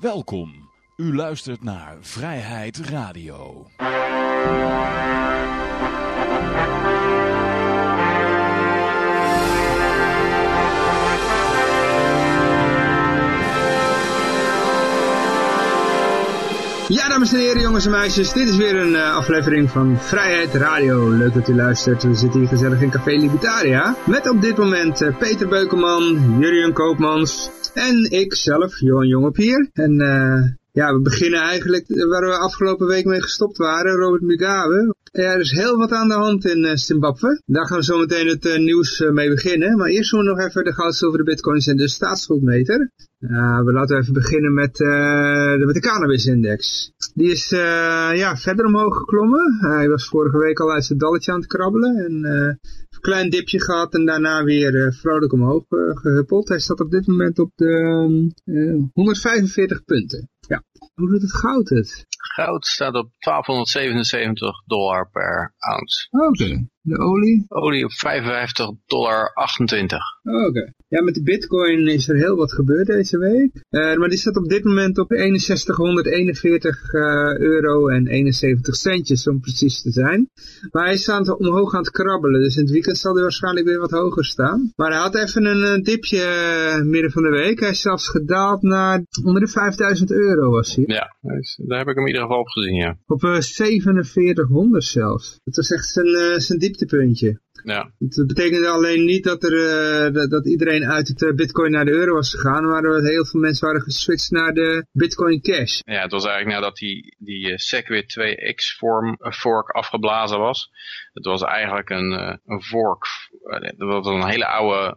Welkom. U luistert naar Vrijheid Radio. Ja, dames en heren, jongens en meisjes, dit is weer een uh, aflevering van Vrijheid Radio. Leuk dat u luistert. We zitten hier gezellig in Café Libertaria. Met op dit moment uh, Peter Beukelman, Jurien Koopmans en ik zelf, Johan Jongop hier. En uh, ja, we beginnen eigenlijk waar we afgelopen week mee gestopt waren, Robert Mugabe. Ja, er is heel wat aan de hand in Zimbabwe. Daar gaan we zo meteen het nieuws mee beginnen. Maar eerst doen we nog even de goud, zilver, de bitcoins en de staatsschuldmeter. We laten even beginnen met, uh, de, cannabisindex. Die is ja, verder omhoog geklommen. hij was vorige week al uit zijn dalletje aan het krabbelen. En een klein dipje gehad en daarna weer vrolijk omhoog gehuppeld. Hij staat op dit moment op de 145 punten. Ja. Hoe doet het goud het? Goud staat op 1277 dollar per ounce. Oké. Okay. De olie? Olie op 55 dollar 28. Oké. Okay. Ja, met de bitcoin is er heel wat gebeurd deze week. Uh, maar die staat op dit moment op 6141 uh, euro en 71 centjes om precies te zijn. Maar hij staat omhoog aan het krabbelen. Dus in het weekend zal hij waarschijnlijk weer wat hoger staan. Maar hij had even een dipje uh, midden van de week. Hij is zelfs gedaald naar onder de 5000 euro was Ja, daar heb ik hem in ieder geval op gezien, ja. Op 4700 zelfs. Dat was echt zijn, zijn dieptepuntje. Ja. Het betekende alleen niet dat, er, uh, dat, dat, iedereen uit het uh, bitcoin naar de euro was gegaan, maar er heel veel mensen waren geswitcht naar de bitcoin cash. Ja, het was eigenlijk nadat die, die uh, Segwit 2x vorm, fork afgeblazen was. Het was eigenlijk een, een fork, dat was een hele oude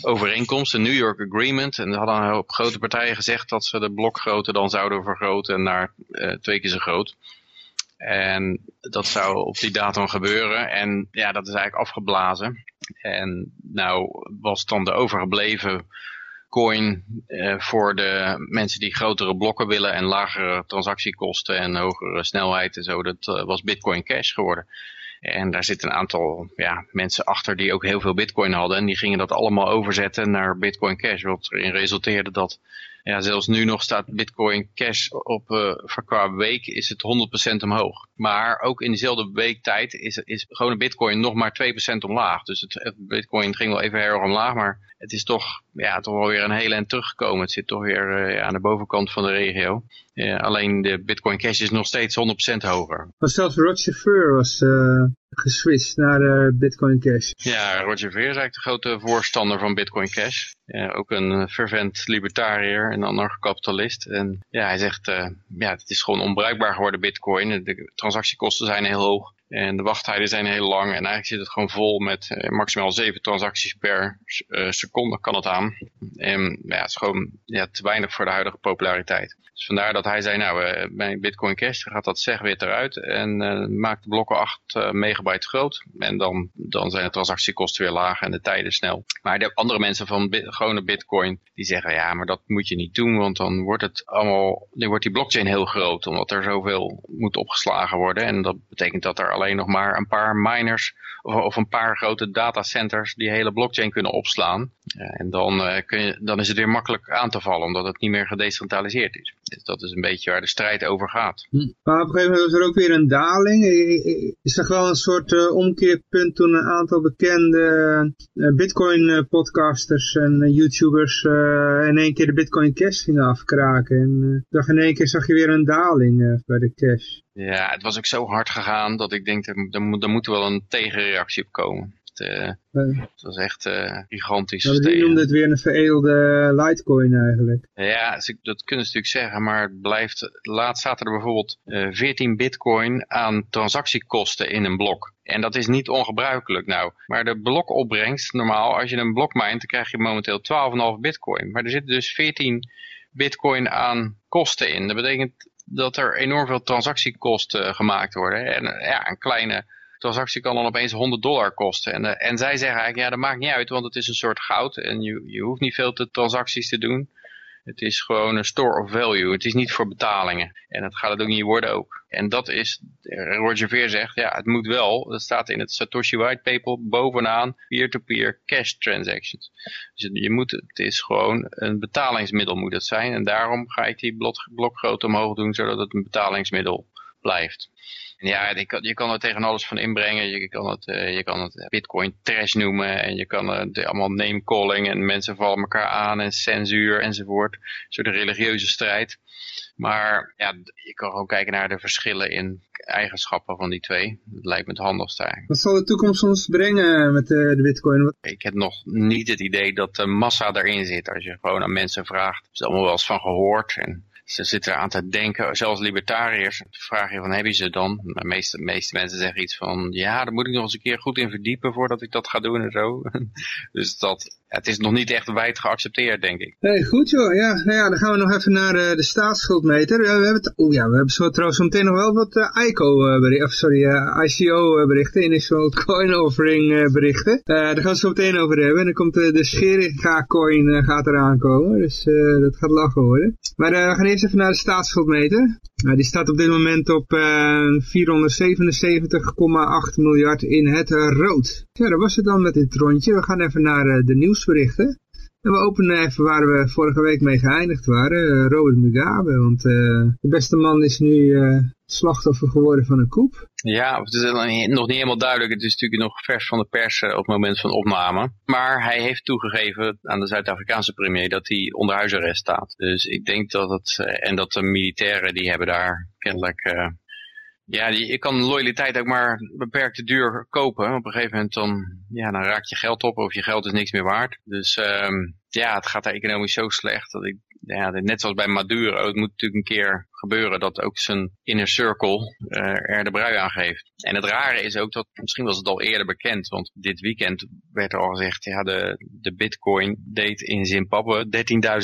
overeenkomst, een New York Agreement. En hadden op grote partijen gezegd dat ze de blokgrootte dan zouden vergroten naar twee keer zo groot. En dat zou op die datum gebeuren. En ja, dat is eigenlijk afgeblazen. En nou was dan de overgebleven coin eh, voor de mensen die grotere blokken willen en lagere transactiekosten en hogere snelheid en zo. Dat uh, was Bitcoin Cash geworden. En daar zitten een aantal ja, mensen achter die ook heel veel bitcoin hadden. En die gingen dat allemaal overzetten naar Bitcoin Cash. Wat erin resulteerde dat ja, zelfs nu nog staat Bitcoin Cash op, uh, qua week is het 100% omhoog. Maar ook in diezelfde weektijd is, is gewoon Bitcoin nog maar 2% omlaag. Dus het, Bitcoin ging wel even erg omlaag, maar het is toch, ja, toch wel weer een hele eind teruggekomen. Het zit toch weer uh, aan de bovenkant van de regio. Uh, alleen de Bitcoin Cash is nog steeds 100% hoger. Maar zelfs Roger Ver was geswitcht naar Bitcoin Cash. Ja, Roger Ver is eigenlijk de grote voorstander van Bitcoin Cash. Ja, ook een fervent libertariër en anarcho-kapitalist. En ja, hij zegt, uh, ja, het is gewoon onbruikbaar geworden, bitcoin. De transactiekosten zijn heel hoog. En de wachttijden zijn heel lang. En eigenlijk zit het gewoon vol met uh, maximaal 7 transacties per uh, seconde kan het aan. En ja, het is gewoon ja, te weinig voor de huidige populariteit. Dus vandaar dat hij zei, nou, uh, bij Bitcoin Cash gaat dat segwit eruit en maakt de blokken 8 uh, megabyte groot. En dan, dan zijn de transactiekosten weer laag en de tijden snel. Maar de andere mensen van gewone Bitcoin, die zeggen, ja, maar dat moet je niet doen, want dan wordt het allemaal, dan wordt die blockchain heel groot, omdat er zoveel moet opgeslagen worden. En dat betekent dat er alleen nog maar een paar miners of, een paar grote datacenters die hele blockchain kunnen opslaan. en dan, kun je, dan is het weer makkelijk aan te vallen, omdat het niet meer gedecentraliseerd is. Dus dat is een beetje waar de strijd over gaat. Hm. Maar op een gegeven moment was er ook weer een daling. Is er wel een soort uh, omkeerpunt toen een aantal bekende uh, bitcoin podcasters en YouTubers in één keer de bitcoin cash gingen afkraken. En in één keer zag je weer een daling bij de cash. Ja, het was ook zo hard gegaan dat ik denk, er, er, moet, er moet wel een tegenreactie op komen. Het, uh, het was echt uh, gigantisch. Nou, die noemde het weer een veredelde Litecoin eigenlijk. Ja, dat kunnen ze natuurlijk zeggen, maar het blijft... Laatst zaten er bijvoorbeeld uh, 14 bitcoin aan transactiekosten in een blok. En dat is niet ongebruikelijk nou. Maar de blokopbrengst, normaal, als je een blok mijnt, dan krijg je momenteel 12,5 bitcoin. Maar er zitten dus 14 bitcoin aan kosten in. Dat betekent dat er enorm veel transactiekosten gemaakt worden. En ja, een kleine transactie kan dan opeens 100 dollar kosten. En, uh, en zij zeggen eigenlijk, ja dat maakt niet uit, want het is een soort goud en je, je hoeft niet veel te transacties te doen. Het is gewoon een store of value. Het is niet voor betalingen. En dat gaat het ook niet worden ook. En dat is, Roger Ver zegt, ja, het moet wel. Dat staat in het Satoshi White Paper bovenaan peer-to-peer cash transactions. Dus je moet, het is gewoon een betalingsmiddel moet het zijn. En daarom ga ik die blok, blokgrootte omhoog doen, zodat het een betalingsmiddel blijft. Ja, je kan, je kan er tegen alles van inbrengen. Je kan het, uh, je kan het bitcoin trash noemen. En je kan het allemaal name calling. En mensen vallen elkaar aan. En censuur enzovoort. Een soort religieuze strijd. Maar ja, je kan gewoon kijken naar de verschillen in eigenschappen van die twee. Dat lijkt me het handigste eigenlijk. Wat zal de toekomst ons brengen met de, de bitcoin? Ik heb nog niet het idee dat de massa erin zit. Als je gewoon aan mensen vraagt. Ze allemaal wel eens van gehoord. En ze zitten eraan te denken, zelfs libertariërs, vraag je van, heb ze dan? De meeste, meeste mensen zeggen iets van, ja, daar moet ik nog eens een keer goed in verdiepen voordat ik dat ga doen en zo. dus dat, het is nog niet echt wijd geaccepteerd, denk ik. Nee, goed joh. Ja, nou ja, dan gaan we nog even naar uh, de staatsschuldmeter. Uh, we hebben oh ja, we hebben zo trouwens meteen nog wel wat uh, ICO sorry, ICO berichten, Initial Coin Offering berichten. daar gaan we het zo meteen over hebben. En dan komt de Scheriga coin gaat eraan komen, dus dat gaat lachen worden. Maar we gaan eerst even naar de staatsschuldmeter. Nou, die staat op dit moment op 477,8 miljard in het rood. Ja, dat was het dan met dit rondje. We gaan even naar de nieuws nieuwsberichten. En we openen even waar we vorige week mee geëindigd waren, uh, Robert Mugabe. Want uh, de beste man is nu uh, slachtoffer geworden van een koep. Ja, het is nog niet helemaal duidelijk. Het is natuurlijk nog vers van de pers op het moment van opname. Maar hij heeft toegegeven aan de Zuid-Afrikaanse premier dat hij onder huisarrest staat. Dus ik denk dat het, en dat de militairen die hebben daar kennelijk ja, die, je kan loyaliteit ook maar beperkte duur kopen. Op een gegeven moment dan, ja, dan raak je geld op of je geld is niks meer waard. Dus um, ja, het gaat daar economisch zo slecht dat ik ja, net zoals bij Maduro, het moet natuurlijk een keer gebeuren dat ook zijn inner circle uh, er de brui aan geeft. En het rare is ook dat, misschien was het al eerder bekend, want dit weekend werd er al gezegd, ja, de, de bitcoin deed in Zimbabwe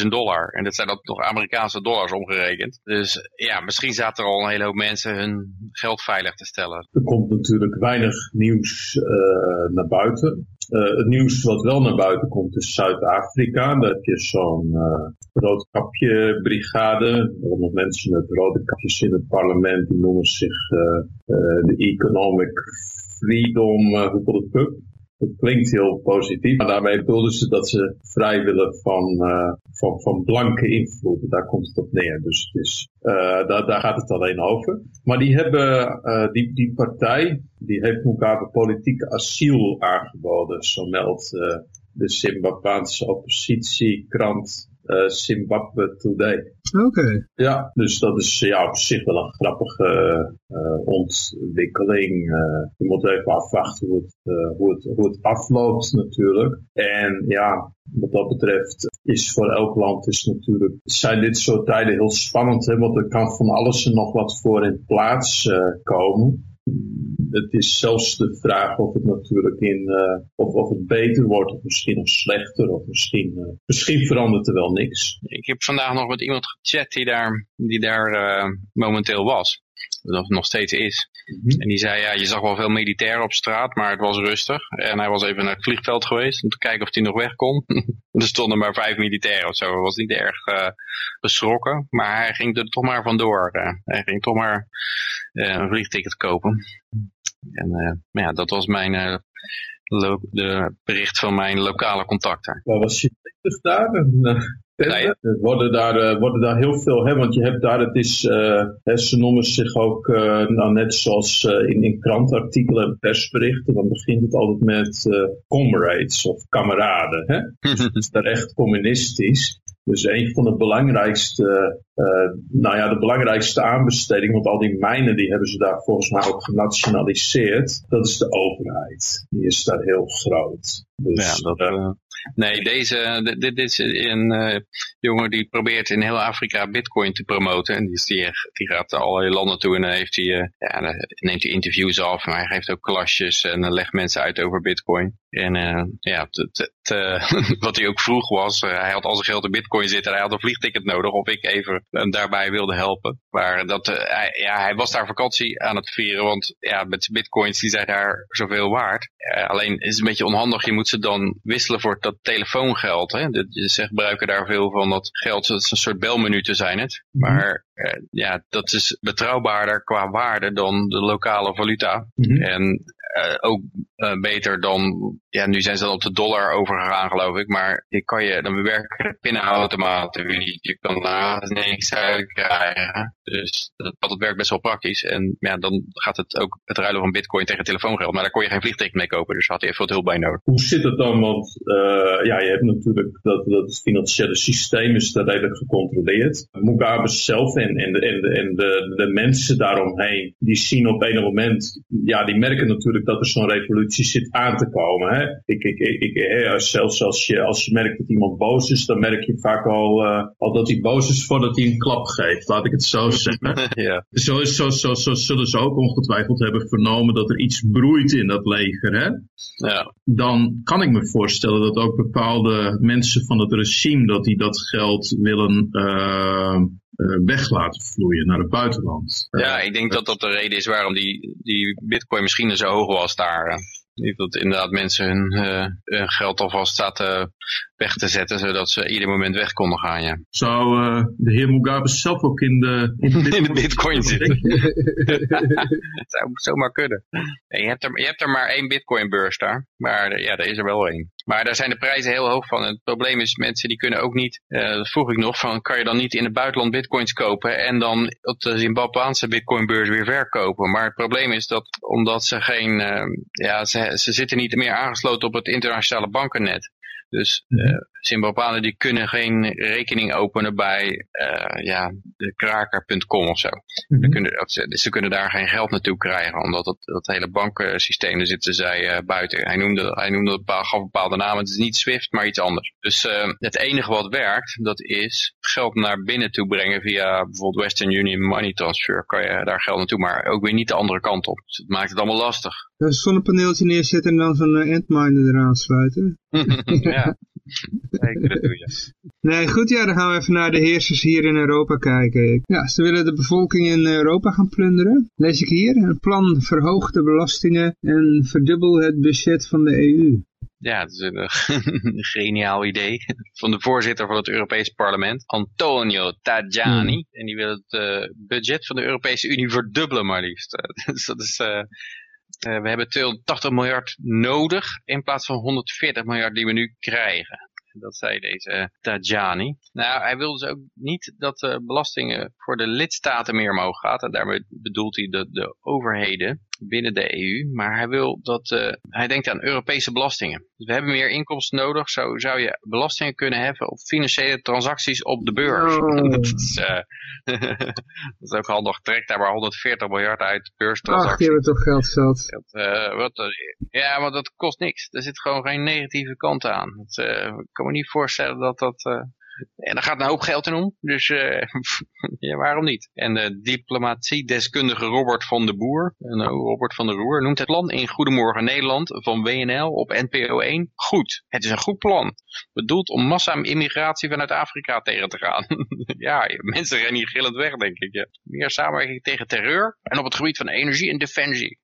13.000 dollar. En dat zijn dan nog Amerikaanse dollars omgerekend. Dus ja, misschien zaten er al een hele hoop mensen hun geld veilig te stellen. Er komt natuurlijk weinig nieuws uh, naar buiten. Uh, het nieuws wat wel naar buiten komt is Zuid-Afrika. Daar heb je zo'n uh, roodkapje brigade. Allemaal mensen met rode kapjes in het parlement. Die noemen zich uh, de Economic Freedom uh, Cup. Dat klinkt heel positief. Maar daarmee bedoelden ze dat ze vrij willen van, uh, van, van blanke invloed. Daar komt het op neer. Dus, dus uh, daar, daar gaat het alleen over. Maar die hebben, uh, die, die partij, die heeft Mugabe politiek asiel aangeboden. Zo meldt de Zimbabweanse oppositiekrant uh, Zimbabwe Today. Oké. Ja, dus dat is ja, op zich wel een grappige uh, ontwikkeling. Uh, je moet even afwachten hoe het, hoe, het, hoe het afloopt natuurlijk. En ja, wat dat betreft is voor elk land is natuurlijk, zijn dit soort tijden heel spannend. Hè? Want er kan van alles en nog wat voor in plaats komen het is zelfs de vraag of het natuurlijk in, uh, of, of het beter wordt of misschien nog slechter of misschien, uh, misschien verandert er wel niks. Ik heb vandaag nog met iemand gechat die daar, die daar uh, momenteel was. Dat nog steeds is. Mm -hmm. En die zei, ja, je zag wel veel militairen op straat, maar het was rustig. En hij was even naar het vliegveld geweest om te kijken of hij nog weg kon. er stonden maar vijf militairen of zo. Hij was niet erg uh, geschrokken, maar hij ging er toch maar vandoor. Uh, hij ging toch maar uh, een vliegticket kopen. En ja, dat was mijn de bericht van mijn lokale contact daar. Waar was je daar? Er worden daar, uh, worden daar heel veel, hè, want je hebt daar, het is, uh, hè, ze noemen zich ook, uh, nou net zoals in, in krantartikelen en persberichten, dan begint het altijd met comrades of kameraden. Hè? is daar echt communistisch. Dus een van de belangrijkste, nou ja, de belangrijkste aanbesteding, want al die mijnen die hebben ze daar volgens mij ook genationaliseerd, dat is de overheid. Die is daar heel groot. Dus, ja, dat, nee, deze, dit, dit is een uh, jongen die probeert in heel Afrika bitcoin te promoten. En die, die, die gaat allerlei landen toe en dan heeft hij, ja, dan neemt hij interviews af, maar hij geeft ook klasjes en legt mensen uit over bitcoin. En ja, wat hij ook vroeg was, hij had al zijn geld in bitcoin zitten, hij had een vliegticket nodig of ik even hem daarbij wilde helpen. Maar dat, hij, ja, hij was daar vakantie aan het vieren, want ja, met bitcoins die zijn daar zoveel waard. Alleen is het een beetje onhandig, je moet ze dan wisselen voor dat telefoongeld. Hè? ze gebruiken daar veel van dat geld, dat is een soort belminuten zijn het. Mhm. Maar ja, dat is betrouwbaarder qua waarde dan de lokale valuta. Mm En uh, ook uh, beter dan, ja nu zijn ze dan op de dollar overgegaan geloof ik, maar je kan je, dan werken de pinautomaten weer niet. Je kan daar niks uit krijgen. Dus dat, dat werkt best wel praktisch. En ja, dan gaat het ook het ruilen van bitcoin tegen telefoongeld. Maar daar kon je geen vliegticket mee kopen, dus had je even wat hulp bij nodig. Hoe zit het dan? Want uh, ja, je hebt natuurlijk dat, dat financiële systeem is redelijk gecontroleerd. Mugabe zelf en, en, de, en, en de, de mensen daaromheen, die zien op een moment, ja, die merken natuurlijk dat er zo'n revolutie zit aan te komen. Hè? Ik, ik, ik, zelfs als je, als je merkt dat iemand boos is, dan merk je vaak al, uh, al dat hij boos is voordat hij een klap geeft. Laat ik het zo zeggen. ja. zo, zo, zo, zo zullen ze ook ongetwijfeld hebben vernomen dat er iets broeit in dat leger. Hè? Ja. Dan kan ik me voorstellen dat ook bepaalde mensen van het regime dat die dat geld willen uh, weg laten vloeien naar het buitenland. Ja, ik denk dat dat de reden is waarom die, die bitcoin misschien zo hoog was daar. Niet dat inderdaad mensen hun, uh, hun geld alvast uh, weg te zetten, zodat ze ieder moment weg konden gaan, ja. Zou uh, de heer Mugabe zelf ook in de, in de, in de bitcoin zitten? Het zou zomaar kunnen. je, hebt er, je hebt er maar één bitcoinbeurs daar, maar ja, er is er wel één. Maar daar zijn de prijzen heel hoog van. het probleem is, mensen die kunnen ook niet, uh, dat vroeg ik nog, van kan je dan niet in het buitenland bitcoins kopen en dan op de Zimbabweanse bitcoinbeurs weer verkopen. Maar het probleem is dat, omdat ze geen, uh, ja, ze, ze zitten niet meer aangesloten op het internationale bankennet. Dus uh, Zimbabwanen die kunnen geen rekening openen bij uh, ja, de kraker.com of zo. Mm -hmm. kunnen, ze kunnen daar geen geld naartoe krijgen, omdat dat, dat hele bankensysteem, daar zitten zij uh, buiten. Hij noemde, hij noemde gaf bepaalde namen, het is niet Swift, maar iets anders. Dus uh, het enige wat werkt, dat is geld naar binnen toe brengen via bijvoorbeeld Western Union Money Transfer. Kan je daar geld naartoe, maar ook weer niet de andere kant op. Dus het maakt het allemaal lastig. Een zonnepaneeltje neerzetten en dan zo'n endminer eraan sluiten. ja. Nee, dat doe je. Nee, goed, ja, dan gaan we even naar de heersers hier in Europa kijken. Ja, ze willen de bevolking in Europa gaan plunderen. Lees ik hier, een plan verhoog de belastingen en verdubbel het budget van de EU. Ja, het is een, een geniaal idee van de voorzitter van het Europees Parlement, Antonio Tajani. Hmm. En die wil het uh, budget van de Europese Unie verdubbelen maar liefst. dus dat is... Uh, uh, we hebben 280 miljard nodig in plaats van 140 miljard die we nu krijgen. Dat zei deze Tajani. Nou, hij wil dus ook niet dat de belastingen voor de lidstaten meer mogen gaan. En daarmee bedoelt hij de overheden binnen de EU. Maar hij wil dat, uh, hij denkt aan Europese belastingen. Dus we hebben meer inkomsten nodig. Zo zou je belastingen kunnen heffen op financiële transacties op de beurs. Oh. dat, is, uh, dat is ook handig. Trek daar maar 140 miljard uit beurstransacties. Ach, die hebben toch geld zat. Dat, uh, wat, ja, maar dat kost niks. Er zit gewoon geen negatieve kant aan. Dat, ik kan me niet voorstellen dat dat... En daar gaat een hoop geld in om, dus uh, ja, waarom niet? En de diplomatiedeskundige Robert van de Boer, nou, Robert van der Roer, noemt het plan in Goedemorgen Nederland van WNL op NPO 1 goed. Het is een goed plan, bedoeld om massa-immigratie vanuit Afrika tegen te gaan. ja, mensen rennen hier gillend weg, denk ik. Meer samenwerking tegen terreur en op het gebied van energie en defensie.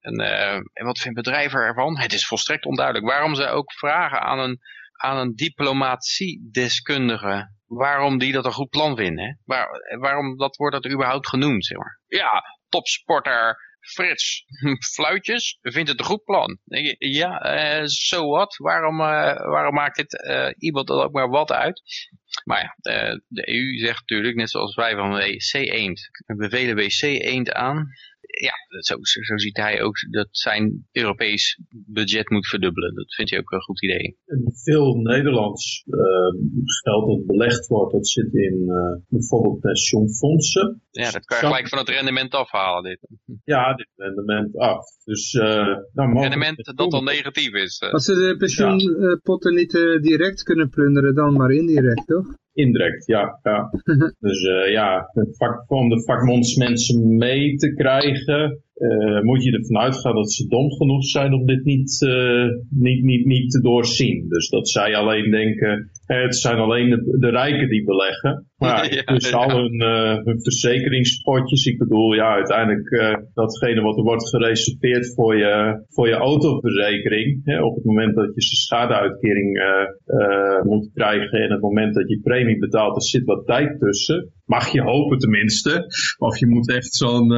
En, uh, en wat vindt bedrijven ervan? Het is volstrekt onduidelijk waarom ze ook vragen aan een aan een diplomatiedeskundige waarom die dat een goed plan vinden. Waar, waarom dat wordt dat überhaupt genoemd, zeg maar. Ja, topsporter Frits Fluitjes vindt het een goed plan. Ja, so so what? Waarom, uh, waarom maakt dit uh, iemand er ook maar wat uit? Maar ja, de, EU zegt natuurlijk, net zoals wij van WC-eend, we bevelen WC-eend aan ja, zo, zo, ziet hij ook dat zijn Europees budget moet verdubbelen. Dat vind je ook een goed idee. En veel Nederlands uh, geld dat belegd wordt, dat zit in uh, bijvoorbeeld pensioenfondsen. Ja, dat kan je gelijk van het rendement afhalen. Dit. Ja, dit rendement af. Dus, uh, nou, rendement dat dan negatief is. Als ze de pensioenpotten ja. niet direct kunnen plunderen, dan maar indirect, toch? Indirect, ja. ja. dus uh, ja, vak, om de vakbondsmensen mee te krijgen, uh, moet je ervan uitgaan dat ze dom genoeg zijn om dit niet, uh, niet, niet, niet te doorzien. Dus dat zij alleen denken, Het zijn alleen de, de rijken die beleggen. Maar ja, dus al hun, uh, hun verzekeringspotjes, ik bedoel, ja, uiteindelijk uh, datgene wat er wordt gereserveerd voor je, voor je autoverzekering, hè, op het moment dat je schadeuitkering uh, moet krijgen en het moment dat je premie betaalt, er zit wat tijd tussen. Mag je hopen tenminste. Of je moet echt zo'n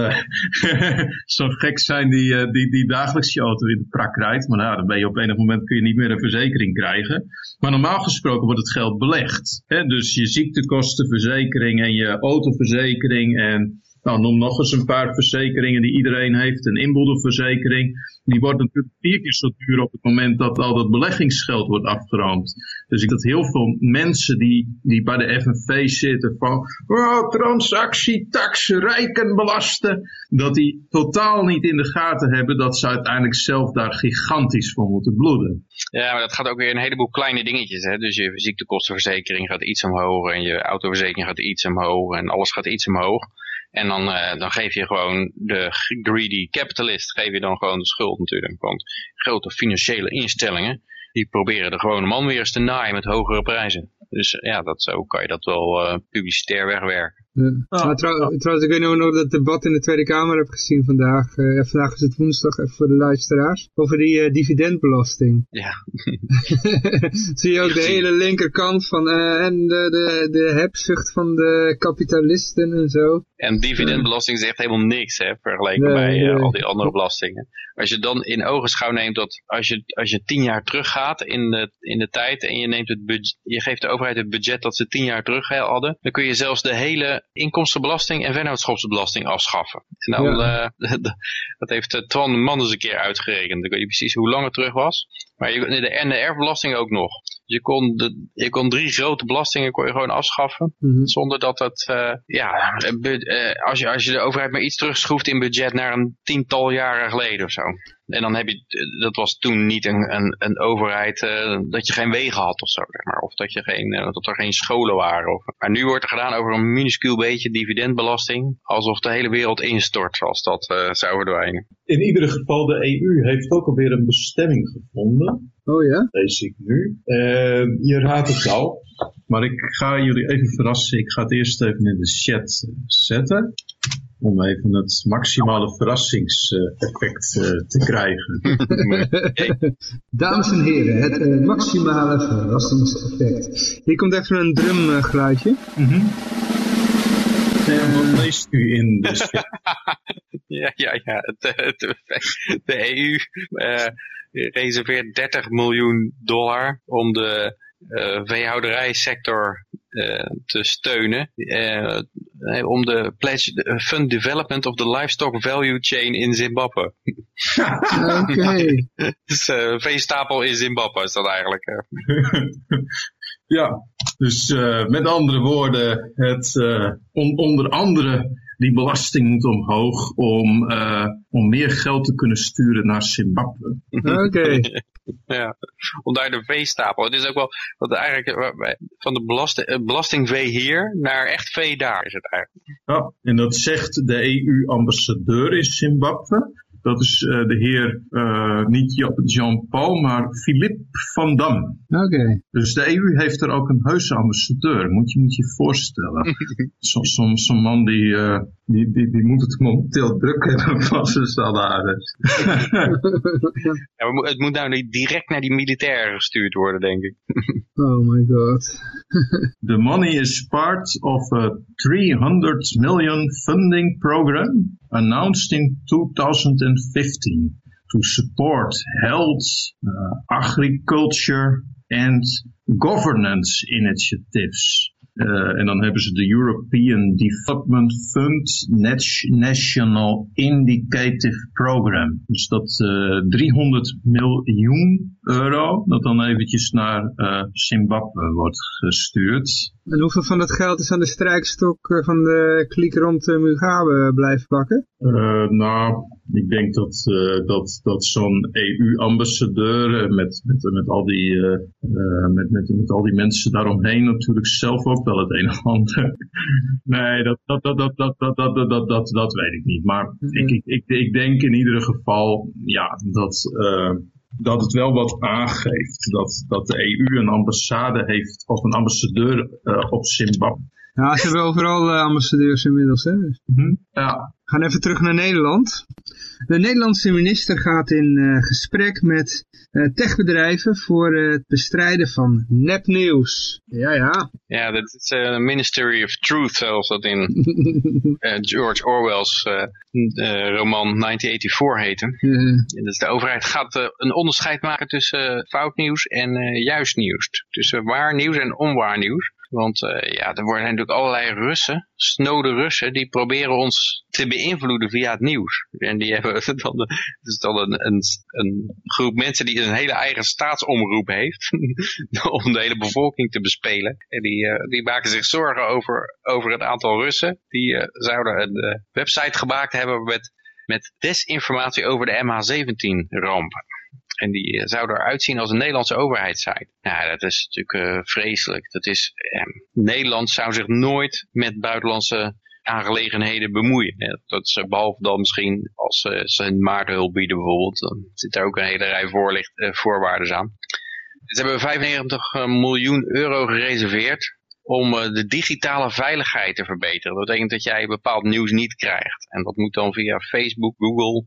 zo'n gek zijn die, die, die dagelijks je auto in de prak rijdt. Maar nou, dan ben je op enig moment kun je niet meer een verzekering krijgen. Maar normaal gesproken wordt het geld belegd. Hè? Dus je ziektekostenverzekering en je autoverzekering en nou, noem nog eens een paar verzekeringen die iedereen heeft. Een inboedelverzekering. Die wordt natuurlijk vier keer zo duur op het moment dat al dat beleggingsgeld wordt afgeroomd. Dus ik dat heel veel mensen die, die bij de FNV zitten van oh, transactietax, rijken belasten. Dat die totaal niet in de gaten hebben dat ze uiteindelijk zelf daar gigantisch voor moeten bloeden. Ja, maar dat gaat ook weer een heleboel kleine dingetjes. Hè? Dus je ziektekostenverzekering gaat iets omhoog en je autoverzekering gaat iets omhoog en alles gaat iets omhoog. En dan, uh, dan geef je gewoon de greedy capitalist, geef je dan gewoon de schuld natuurlijk. Want grote financiële instellingen, die proberen de gewone man weer eens te naaien met hogere prijzen. Dus ja, dat, zo kan je dat wel uh, publicitair wegwerken. Ja. trouwens, ik weet nog dat het debat in de Tweede Kamer heb gezien vandaag. Uh, vandaag is het woensdag, even voor de luisteraars. Over die uh, dividendbelasting. Ja. Zie je ook de hele linkerkant van uh, en de, de, de hebzucht van de kapitalisten en zo. En dividendbelasting zegt helemaal niks, hè, vergeleken nee, bij nee. al die andere belastingen. Als je dan in ogenschouw neemt dat als je, als je tien jaar teruggaat in de, in de tijd en je, neemt het budget, je geeft de overheid het budget dat ze tien jaar terug hadden, dan kun je zelfs de hele inkomstenbelasting en vennootschapsbelasting afschaffen. En dan, ja. uh, dat heeft uh, Twan Man eens een keer uitgerekend. Ik weet niet precies hoe lang het terug was. Maar je, de, en de erfbelasting ook nog. Je kon, de, je kon drie grote belastingen kon je gewoon afschaffen. Mm -hmm. Zonder dat het, uh, ja, als, je, als je de overheid maar iets terugschroeft in budget naar een tiental jaren geleden of zo. En dan heb je, dat was toen niet een, een, een overheid, uh, dat je geen wegen had of zo, zeg maar. Of dat, je geen, uh, dat er geen scholen waren. Of, maar nu wordt er gedaan over een minuscuul beetje dividendbelasting. Alsof de hele wereld instort als dat uh, zou verdwijnen. In ieder geval, de EU heeft ook alweer een bestemming gevonden. Oh ja? Lees ik nu. je raadt het al. Maar ik ga jullie even verrassen. Ik ga het eerst even in de chat zetten om even het maximale verrassingseffect uh, te krijgen. Dames en heren, het uh, maximale verrassingseffect. Hier komt even een drumgeluidje. Mm -hmm. En wat leest u in de ja, ja, ja. De EU uh, reserveert 30 miljoen dollar om de uh, veehouderijsector te steunen. Uh, om de pledge fund development of the livestock value chain in Zimbabwe. Oké. Okay. dus veestapel in Zimbabwe is dat eigenlijk. ja, dus met andere woorden, het on onder andere die belasting moet omhoog om, uh, om meer geld te kunnen sturen naar Zimbabwe. Oké. Okay. ja, om daar de veestapel. Het is ook wel wat eigenlijk van de belasting, belastingvee hier naar echt vee daar is het eigenlijk. Ja, en dat zegt de EU-ambassadeur in Zimbabwe. Dat is uh, de heer, uh, niet Jean-Paul, maar Philippe van Dam. Oké. Okay. Dus de EU heeft er ook een heuse ambassadeur, moet je moet je voorstellen. Zo'n zo, zo man die, uh, die, die, die moet het momenteel druk hebben van zijn salaris. ja, het moet nou niet direct naar die militairen gestuurd worden, denk ik. oh my god. the money is part of a 300 million funding program announced in 2015 to support health, uh, agriculture and governance initiatives. Uh, en dan hebben ze de European Development Fund National Indicative Program. Dus dat uh, 300 miljoen euro, dat dan eventjes naar uh, Zimbabwe wordt gestuurd. En hoeveel van dat geld is aan de strijkstok eh, van de kliek rond Mugabe blijven pakken? Uh, nou, ik denk dat, uh, dat, dat zo'n EU-ambassadeur met, met, met, al die, uh, met, met, met al die mensen daaromheen natuurlijk zelf ook wel het een of ander. nee, dat, dat, dat, dat, dat, dat, dat, dat, dat, dat weet ik niet. Maar mm -hmm. ik, ik, ik, ik denk in ieder geval ja, dat dat het wel wat aangeeft. Dat, dat de EU een ambassade heeft, of een ambassadeur op Zimbabwe. Ja, ze hebben overal ambassadeurs inmiddels. Hè? Mhm. Ja. We gaan even terug naar Nederland. De Nederlandse minister gaat in uh, gesprek met uh, techbedrijven voor uh, het bestrijden van nepnieuws. Ja, ja. Ja, dat is uh, Ministry of Truth, zoals dat in George Orwell's roman 1984 heette. Dus de overheid gaat een onderscheid maken tussen fout nieuws en juist nieuws. Tussen waar nieuws en onwaar nieuws. Want uh, ja, er worden natuurlijk allerlei Russen, snode Russen, die proberen ons te beïnvloeden via het nieuws. En die hebben dan, dan een, een, een groep mensen die een hele eigen staatsomroep heeft, om de hele bevolking te bespelen. En die, uh, die maken zich zorgen over, over het aantal Russen. Die uh, zouden een website gemaakt hebben met, met desinformatie over de MH17-rampen. En die eh, zou eruit zien als een Nederlandse overheidssite. Nou, dat is natuurlijk uh, vreselijk. Dat is, eh, Nederland zou zich nooit met buitenlandse aangelegenheden bemoeien. Dat is, behalve dan misschien als uh, ze een maartenhulp bieden bijvoorbeeld. Dan zit daar ook een hele rij voorlicht, voorwaarden aan. Ze hebben 95 miljoen euro gereserveerd om de digitale veiligheid te verbeteren. Dat betekent dat jij bepaald nieuws niet krijgt. En dat moet dan via Facebook, Google,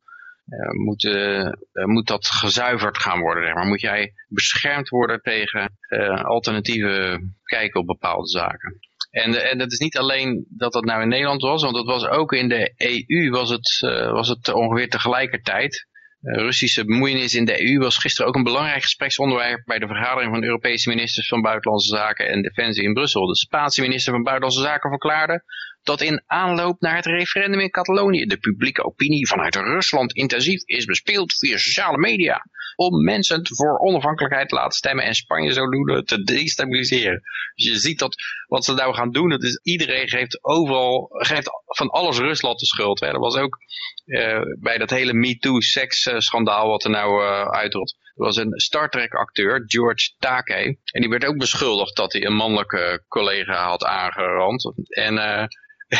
moet, uh, moet dat gezuiverd gaan worden. Maar moet jij beschermd worden tegen alternatieve kijken op bepaalde zaken. En, en dat is niet alleen dat dat nou in Nederland was, want dat was ook in de EU was het, was het ongeveer tegelijkertijd. Russische bemoeienis in de EU was gisteren ook een belangrijk gespreksonderwerp bij de vergadering van de Europese ministers van Buitenlandse Zaken en Defensie in Brussel. De Spaanse minister van Buitenlandse Zaken verklaarde dat in aanloop naar het referendum in Catalonië de publieke opinie vanuit Rusland intensief is bespeeld via sociale media om mensen voor onafhankelijkheid te laten stemmen en Spanje zodoende te destabiliseren. Dus je ziet dat wat ze nou gaan doen, dat is iedereen geeft overal, geeft van alles Rusland de schuld. Hè. Dat was ook uh, bij dat hele MeToo-seks-schandaal wat er nou uh, uitrolt. Er was een Star Trek acteur, George Takei, en die werd ook beschuldigd dat hij een mannelijke collega had aangerand. En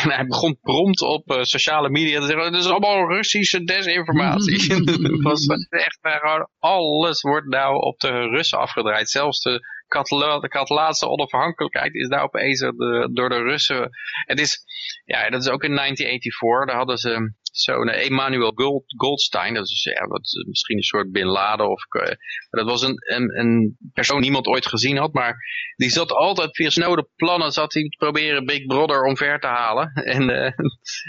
en hij begon prompt op uh, sociale media te zeggen, het is allemaal Russische desinformatie. het was echt uh, gewoon, alles wordt nou op de Russen afgedraaid. Zelfs de, Catala de Catalaanse onafhankelijkheid is nou opeens de, door de Russen. Het is, ja, dat is ook in 1984, daar hadden ze zo'n Emanuel Gold, Goldstein, dat is wat, misschien een soort Bin Laden, of, uh, dat was een, een, persoon die niemand ooit gezien had, maar die zat altijd via snode plannen, zat hij te proberen Big Brother omver te halen. En, uh,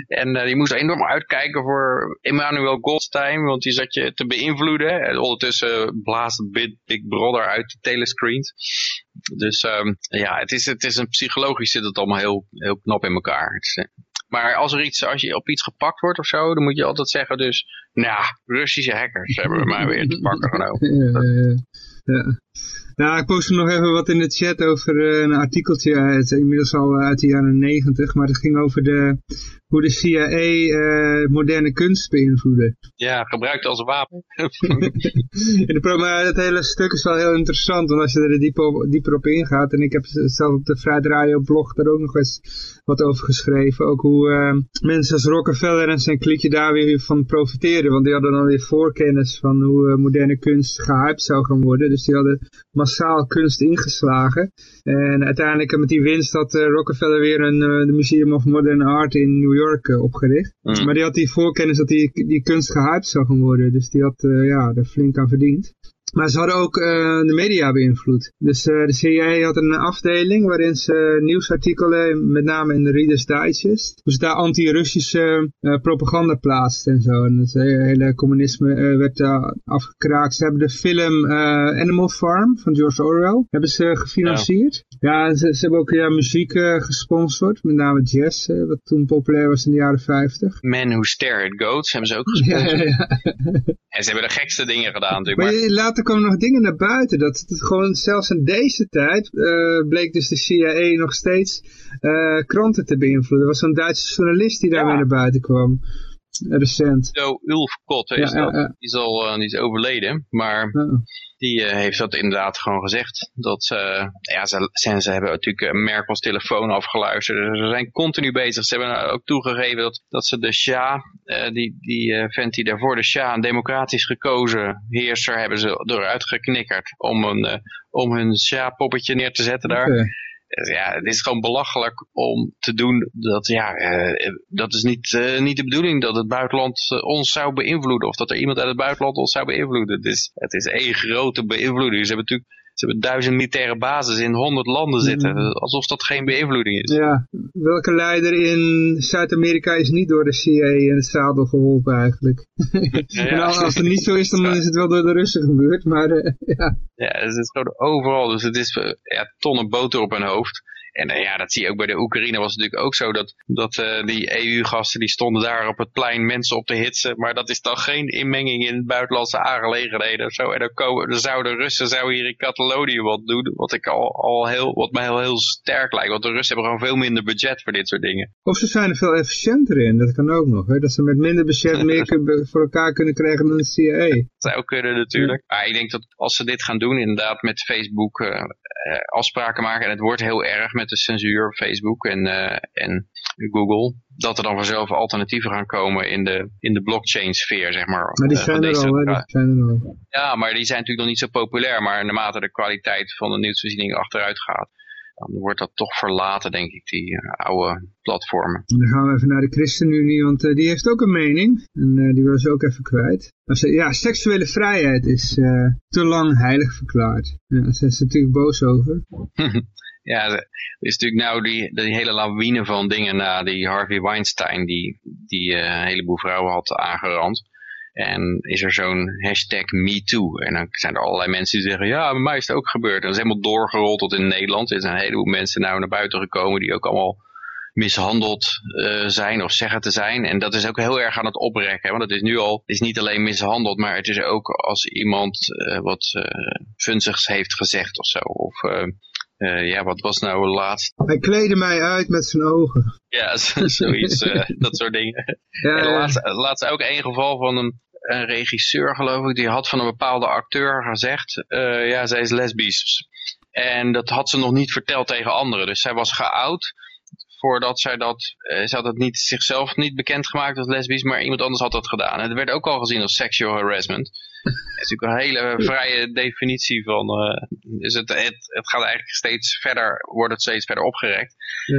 en die moest enorm uitkijken voor Emanuel Goldstein, want die zat je te beïnvloeden. En ondertussen blaast Big, Big Brother uit de telescreens. Dus um, ja, het is, het is een psychologisch zit het allemaal heel, heel knap in elkaar. Maar als er iets, als je op iets gepakt wordt of zo, dan moet je altijd zeggen dus, nou, Russische hackers hebben we maar weer te pakken genomen. Ja. Nou, ik post nog even wat in de chat over uh, een artikeltje, het is inmiddels al uit de jaren negentig, maar het ging over de, hoe de CIA uh, moderne kunst beïnvloedde. Ja, gebruikt als wapen. de, maar het hele stuk is wel heel interessant, want als je er dieper, dieper op ingaat, en ik heb zelf op de Vrijheid Radio blog daar ook nog eens wat over geschreven, ook hoe uh, mensen als Rockefeller en zijn klikje daar weer van profiteerden, want die hadden dan weer voorkennis van hoe moderne kunst gehyped zou gaan worden, dus die hadden massaal kunst ingeslagen. En uiteindelijk met die winst had uh, Rockefeller weer een de Museum of Modern Art in New York uh, opgericht. Mm. Maar die had die voorkennis dat die, die kunst gehyped zou gaan worden. Dus die had ja, er flink aan verdiend. Maar ze hadden ook uh, de media beïnvloed. Dus uh, de CIA had een afdeling waarin ze nieuwsartikelen, met name in de Reader's Digest, dus daar anti-Russische uh, propaganda plaatsten en zo. En het hele communisme werd daar afgekraakt. Ze hebben de film Animal Farm van George Orwell hebben ze gefinancierd. Ja, ze, ze, hebben ook ja, muziek gesponsord, met name jazz, wat toen populair was in de jaren 50. Men Who Stare at Goats hebben ze ook gesponsord. Ja, ja, en ze hebben de gekste dingen gedaan natuurlijk. Maar, maar... later komen nog dingen naar buiten. Dat het gewoon zelfs in deze tijd uh, bleek dus de CIA nog steeds uh, kranten te beïnvloeden. Er was zo'n Duitse journalist die daarmee ja. naar buiten kwam. recent. Zo, Ulfkot is Ja, ja, dat. ja. Die, is al, eh, die is overleden, maar. Die eh, heeft dat inderdaad gewoon gezegd. Dat ze, ja, ze, ze, hebben natuurlijk eh, Merkels telefoon afgeluisterd. Dus ze zijn continu bezig. Ze hebben ook toegegeven dat, dat ze de Shah, eh, die, die eh, vent die daarvoor de Shah, een democratisch gekozen heerser, hebben ze eruit geknikkerd om, een, eh, om hun Shah-poppetje neer te zetten daar. Dus ja, het is gewoon belachelijk om te doen dat, ja, eh, dat is niet, eh, niet de bedoeling dat het buitenland eh, ons zou beïnvloeden. Of dat er iemand uit het buitenland ons zou beïnvloeden. Is, het is één grote beïnvloeding. Ze hebben natuurlijk ze hebben duizend militaire bases in honderd landen zitten. Mhm. Alsof dat geen beïnvloeding is. Ja, welke leider in Zuid-Amerika is niet door de CIA in het zadel geholpen eigenlijk? en als, als het niet zo is, dan is het wel door de Russen gebeurd, maar eh, ja. Ja, het is gewoon overal. Dus het is eh, ja, tonnen boter op hun hoofd. En eh, ja, dat zie je ook bij de Oekraïne was het natuurlijk ook zo dat, dat eh, die EU-gasten die stonden daar op het plein mensen op te hitsen. Maar dat is dan geen inmenging in buitenlandse aangelegenheden of zo. En dan, komen, dan zouden de Russen zouden hier in Catalonië wat doen. Wat, ik al, al heel, wat mij heel, heel sterk lijkt. Want de Russen hebben gewoon veel minder budget voor dit soort dingen. Of ze zijn er veel efficiënter in, dat kan ook nog. Hè? Dat ze met minder budget meer voor elkaar kunnen krijgen dan de CIA. zou kunnen natuurlijk. Maar ik denk dat als ze dit gaan doen, inderdaad met Facebook eh, afspraken maken. En het wordt heel erg met de censuur op Facebook en, eh, en Google. Dat er dan vanzelf alternatieven gaan komen in de, in de blockchain sfeer, zeg maar. Maar die eh, zijn van er deze al, hè? Die zijn er al. Ja, maar die zijn natuurlijk nog niet zo populair. Maar naarmate de kwaliteit van de nieuwsvoorziening achteruit gaat, dan wordt dat toch verlaten, denk ik, die eh, oude platformen. En dan gaan we even naar de ChristenUnie, want eh, die heeft ook een mening. En eh, die wil ze ook even kwijt. Maar ze, ja, seksuele vrijheid is te lang heilig verklaard. Ja, daar zijn ze natuurlijk boos over. Ja, er is natuurlijk nou die, die hele lawine van dingen na die Harvey Weinstein, die, die eh, een heleboel vrouwen had aangerand. En is er zo'n hashtag MeToo. En dan zijn er allerlei mensen die zeggen, ja, bij mij is het ook gebeurd. En dat is helemaal doorgerold tot in Nederland. Er zijn een heleboel mensen nou naar buiten gekomen die ook allemaal mishandeld eh, zijn of zeggen te zijn. En dat is ook heel erg aan het oprekken. Want het is nu al, het is niet alleen mishandeld, maar het is ook als iemand eh, wat funzigs heeft gezegd of zo. Of ja, wat was nou laatst? Hij kleedde mij uit met zijn ogen. Ja, zo- zoiets, dat soort dingen. Ja, En laatst, laatst ook één geval van een, een regisseur, geloof ik, die had van een bepaalde acteur gezegd, eh, ja, zij is lesbisch. En dat had ze nog niet verteld tegen anderen. Dus zij was geout voordat zij dat, eh, ze had het niet, zichzelf niet bekendgemaakt als lesbisch, maar iemand anders had dat gedaan. En het werd ook al gezien als sexual harassment. Dat is natuurlijk een hele vrije definitie van, dus het, het, het gaat eigenlijk steeds verder, wordt het steeds verder opgerekt.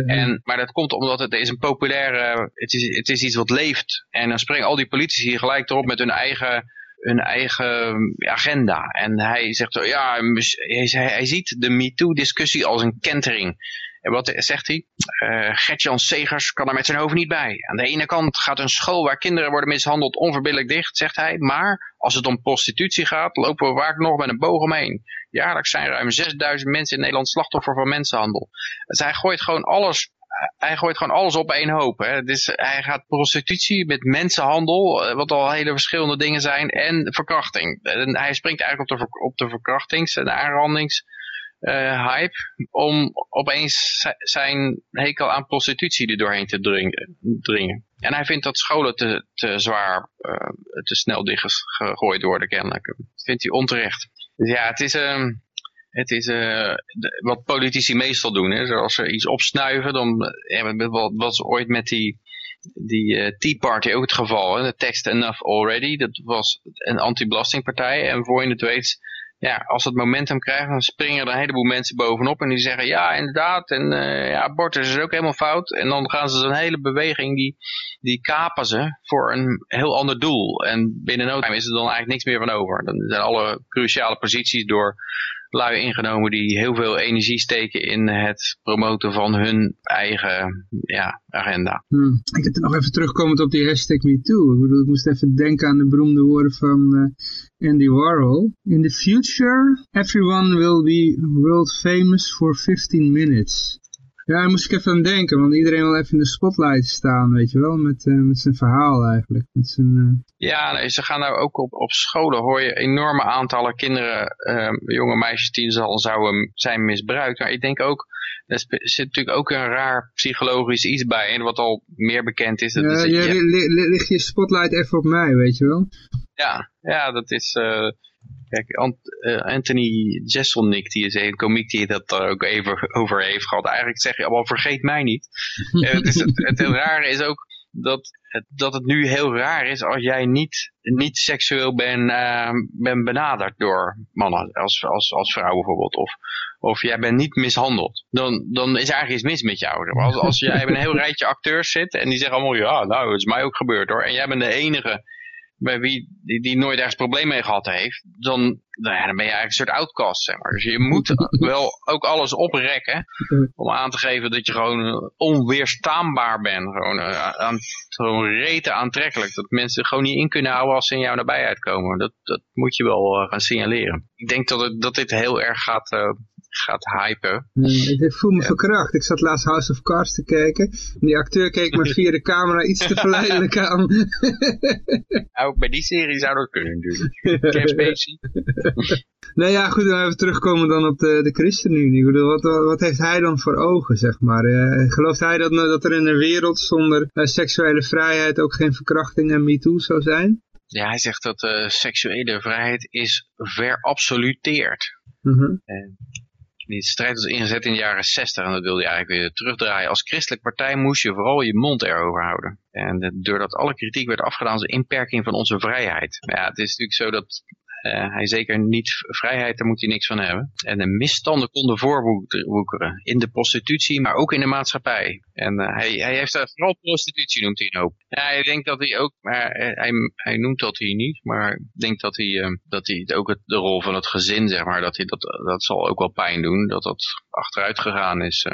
En, maar dat komt omdat het is een populaire, het is, het is iets wat leeft. En dan springen al die politici gelijk erop met hun eigen, hun eigen agenda. En hij zegt zo, ja, hij, hij ziet de MeToo-discussie als een kentering. En wat zegt hij? Eh Gert-Jan Segers kan er met zijn hoofd niet bij. Aan de ene kant gaat een school waar kinderen worden mishandeld onverbiddelijk dicht, zegt hij. Maar als het om prostitutie gaat, lopen we vaak nog met een boog omheen. Jaarlijks zijn ruim 6000 mensen in Nederland slachtoffer van mensenhandel. Dus hij gooit gewoon alles, hij gooit gewoon alles op één hoop. Hè. Hij gaat prostitutie met mensenhandel, eh, wat al hele verschillende dingen zijn, en verkrachting. En hij springt eigenlijk op de, op de verkrachtings- en aanrandings eh, hype om opeens zi- zijn hekel aan prostitutie er doorheen te dringen. En hij vindt dat scholen te, te zwaar, eh, te snel dichtgegooid worden kennelijk. Dat vindt hij onterecht. Dus ja, het is, ehm, het is eh, wat politici meestal doen. Hè. Als ze iets opsnuiven, dan ja, wat was ooit met die, die Tea Party ook het geval. Hè. De tekst Enough Already, dat was een anti-belastingpartij. En voor je het weet ja, als het momentum krijgt, dan springen er een heleboel mensen bovenop en die zeggen ja, inderdaad, en eh, ja, abortus is ook helemaal fout. En dan gaan ze zo'n hele beweging, die, die kapen ze voor een heel ander doel. En binnen no time is er dan eigenlijk niks meer van over. Dan zijn alle cruciale posities door lui ingenomen die heel veel energie steken in het promoten van hun eigen ja, agenda. Hmm. Ik heb nog even terugkomend op die hashtag MeToo. Ik bedoel, ik moest even denken aan de beroemde woorden van eh, Andy Warhol. In the future, everyone will be world famous for 15 minutes. Ja, daar moest ik even aan denken, want iedereen wil even in de spotlight staan, weet je wel, met, uh, met zijn verhaal eigenlijk. Met zijn, uh... Ja, nee, ze gaan nou ook op, op scholen, hoor je enorme aantallen kinderen, uh, jonge meisjes die al zouden zijn misbruikt. Maar ik denk ook, er zit natuurlijk ook een raar psychologisch iets bij, en wat al meer bekend is. Dat ja, is, je, je, ligt je spotlight even op mij, weet je wel. Ja, ja dat is... Uh, Kijk, Anthony Jeselnik, die is een komiek die dat er ook even over heeft gehad. Eigenlijk zeg je allemaal, vergeet mij niet. het, is, het, het rare is ook dat het, dat het nu heel raar is als jij niet, niet seksueel bent uh, ben benaderd door mannen, als, als, als vrouw bijvoorbeeld. Of, of jij bent niet mishandeld. Dan, dan is er eigenlijk iets mis met jou. Als, als jij een heel rijtje acteurs zit en die zeggen allemaal, ja, nou, dat is mij ook gebeurd hoor. En jij bent de enige bij wie die, die nooit ergens probleem mee gehad heeft, dan, nou ja, dan ben je eigenlijk een soort outcast, zeg maar. Dus je moet wel ook alles oprekken om aan te geven dat je gewoon onweerstaanbaar bent. Gewoon, uh, aan, gewoon aantrekkelijk. Dat mensen gewoon niet in kunnen houden als ze in jouw nabijheid komen. Dat, dat moet je wel uh, gaan signaleren. Ik denk dat, het, dat dit heel erg gaat... Uh, gaat hypen. ik voel me ja. verkracht. Ik zat laatst House of Cards te kijken. En die acteur keek me via de camera iets te verleidelijk aan. Ook bij die serie zou dat kunnen natuurlijk. Kevin Spacey. nou ja, goed, dan even terugkomen dan op de, de ChristenUnie. Wat, wat heeft hij dan voor ogen, zeg maar? Uh, gelooft hij dat, dat er in een wereld zonder uh, seksuele vrijheid ook geen verkrachting en MeToo zou zijn? Ja, hij zegt dat uh, seksuele vrijheid is verabsoluteerd. Mm -hmm. Die strijd was ingezet in de jaren 60 en dat wilde je eigenlijk weer terugdraaien. Als christelijk partij moest je vooral je mond erover houden. En doordat alle kritiek werd afgedaan als een inperking van onze vrijheid. Ja, het is natuurlijk zo dat hij zeker niet vrijheid, daar moet hij niks van hebben. En de misstanden konden voorwoekeren. In de prostitutie, maar ook in de maatschappij. En uh, hij, hij heeft uh, vooral prostitutie noemt hij ook. Ja, ik denk dat hij ook, maar hij, hij noemt dat hij niet, maar ik denk dat hij, dat hij ook het, de rol van het gezin, zeg maar, dat hij dat, dat zal ook wel pijn doen, dat dat achteruit gegaan is.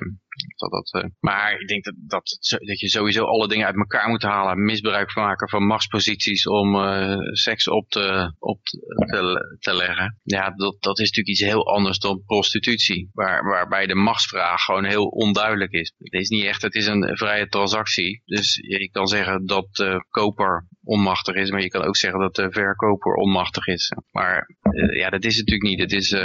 Dat dat, uh, maar ik denk dat, dat, dat je sowieso alle dingen uit elkaar moet halen. Misbruik maken van machtsposities om uh, seks op, te, op te, leggen. Ja, dat, dat is natuurlijk iets heel anders dan prostitutie. Waar, waarbij de machtsvraag gewoon heel onduidelijk is. Het is niet echt, het is een vrije transactie. Dus je kan zeggen dat de koper onmachtig is. Maar je kan ook zeggen dat de verkoper onmachtig is. Maar uh, ja, dat is natuurlijk niet. Het is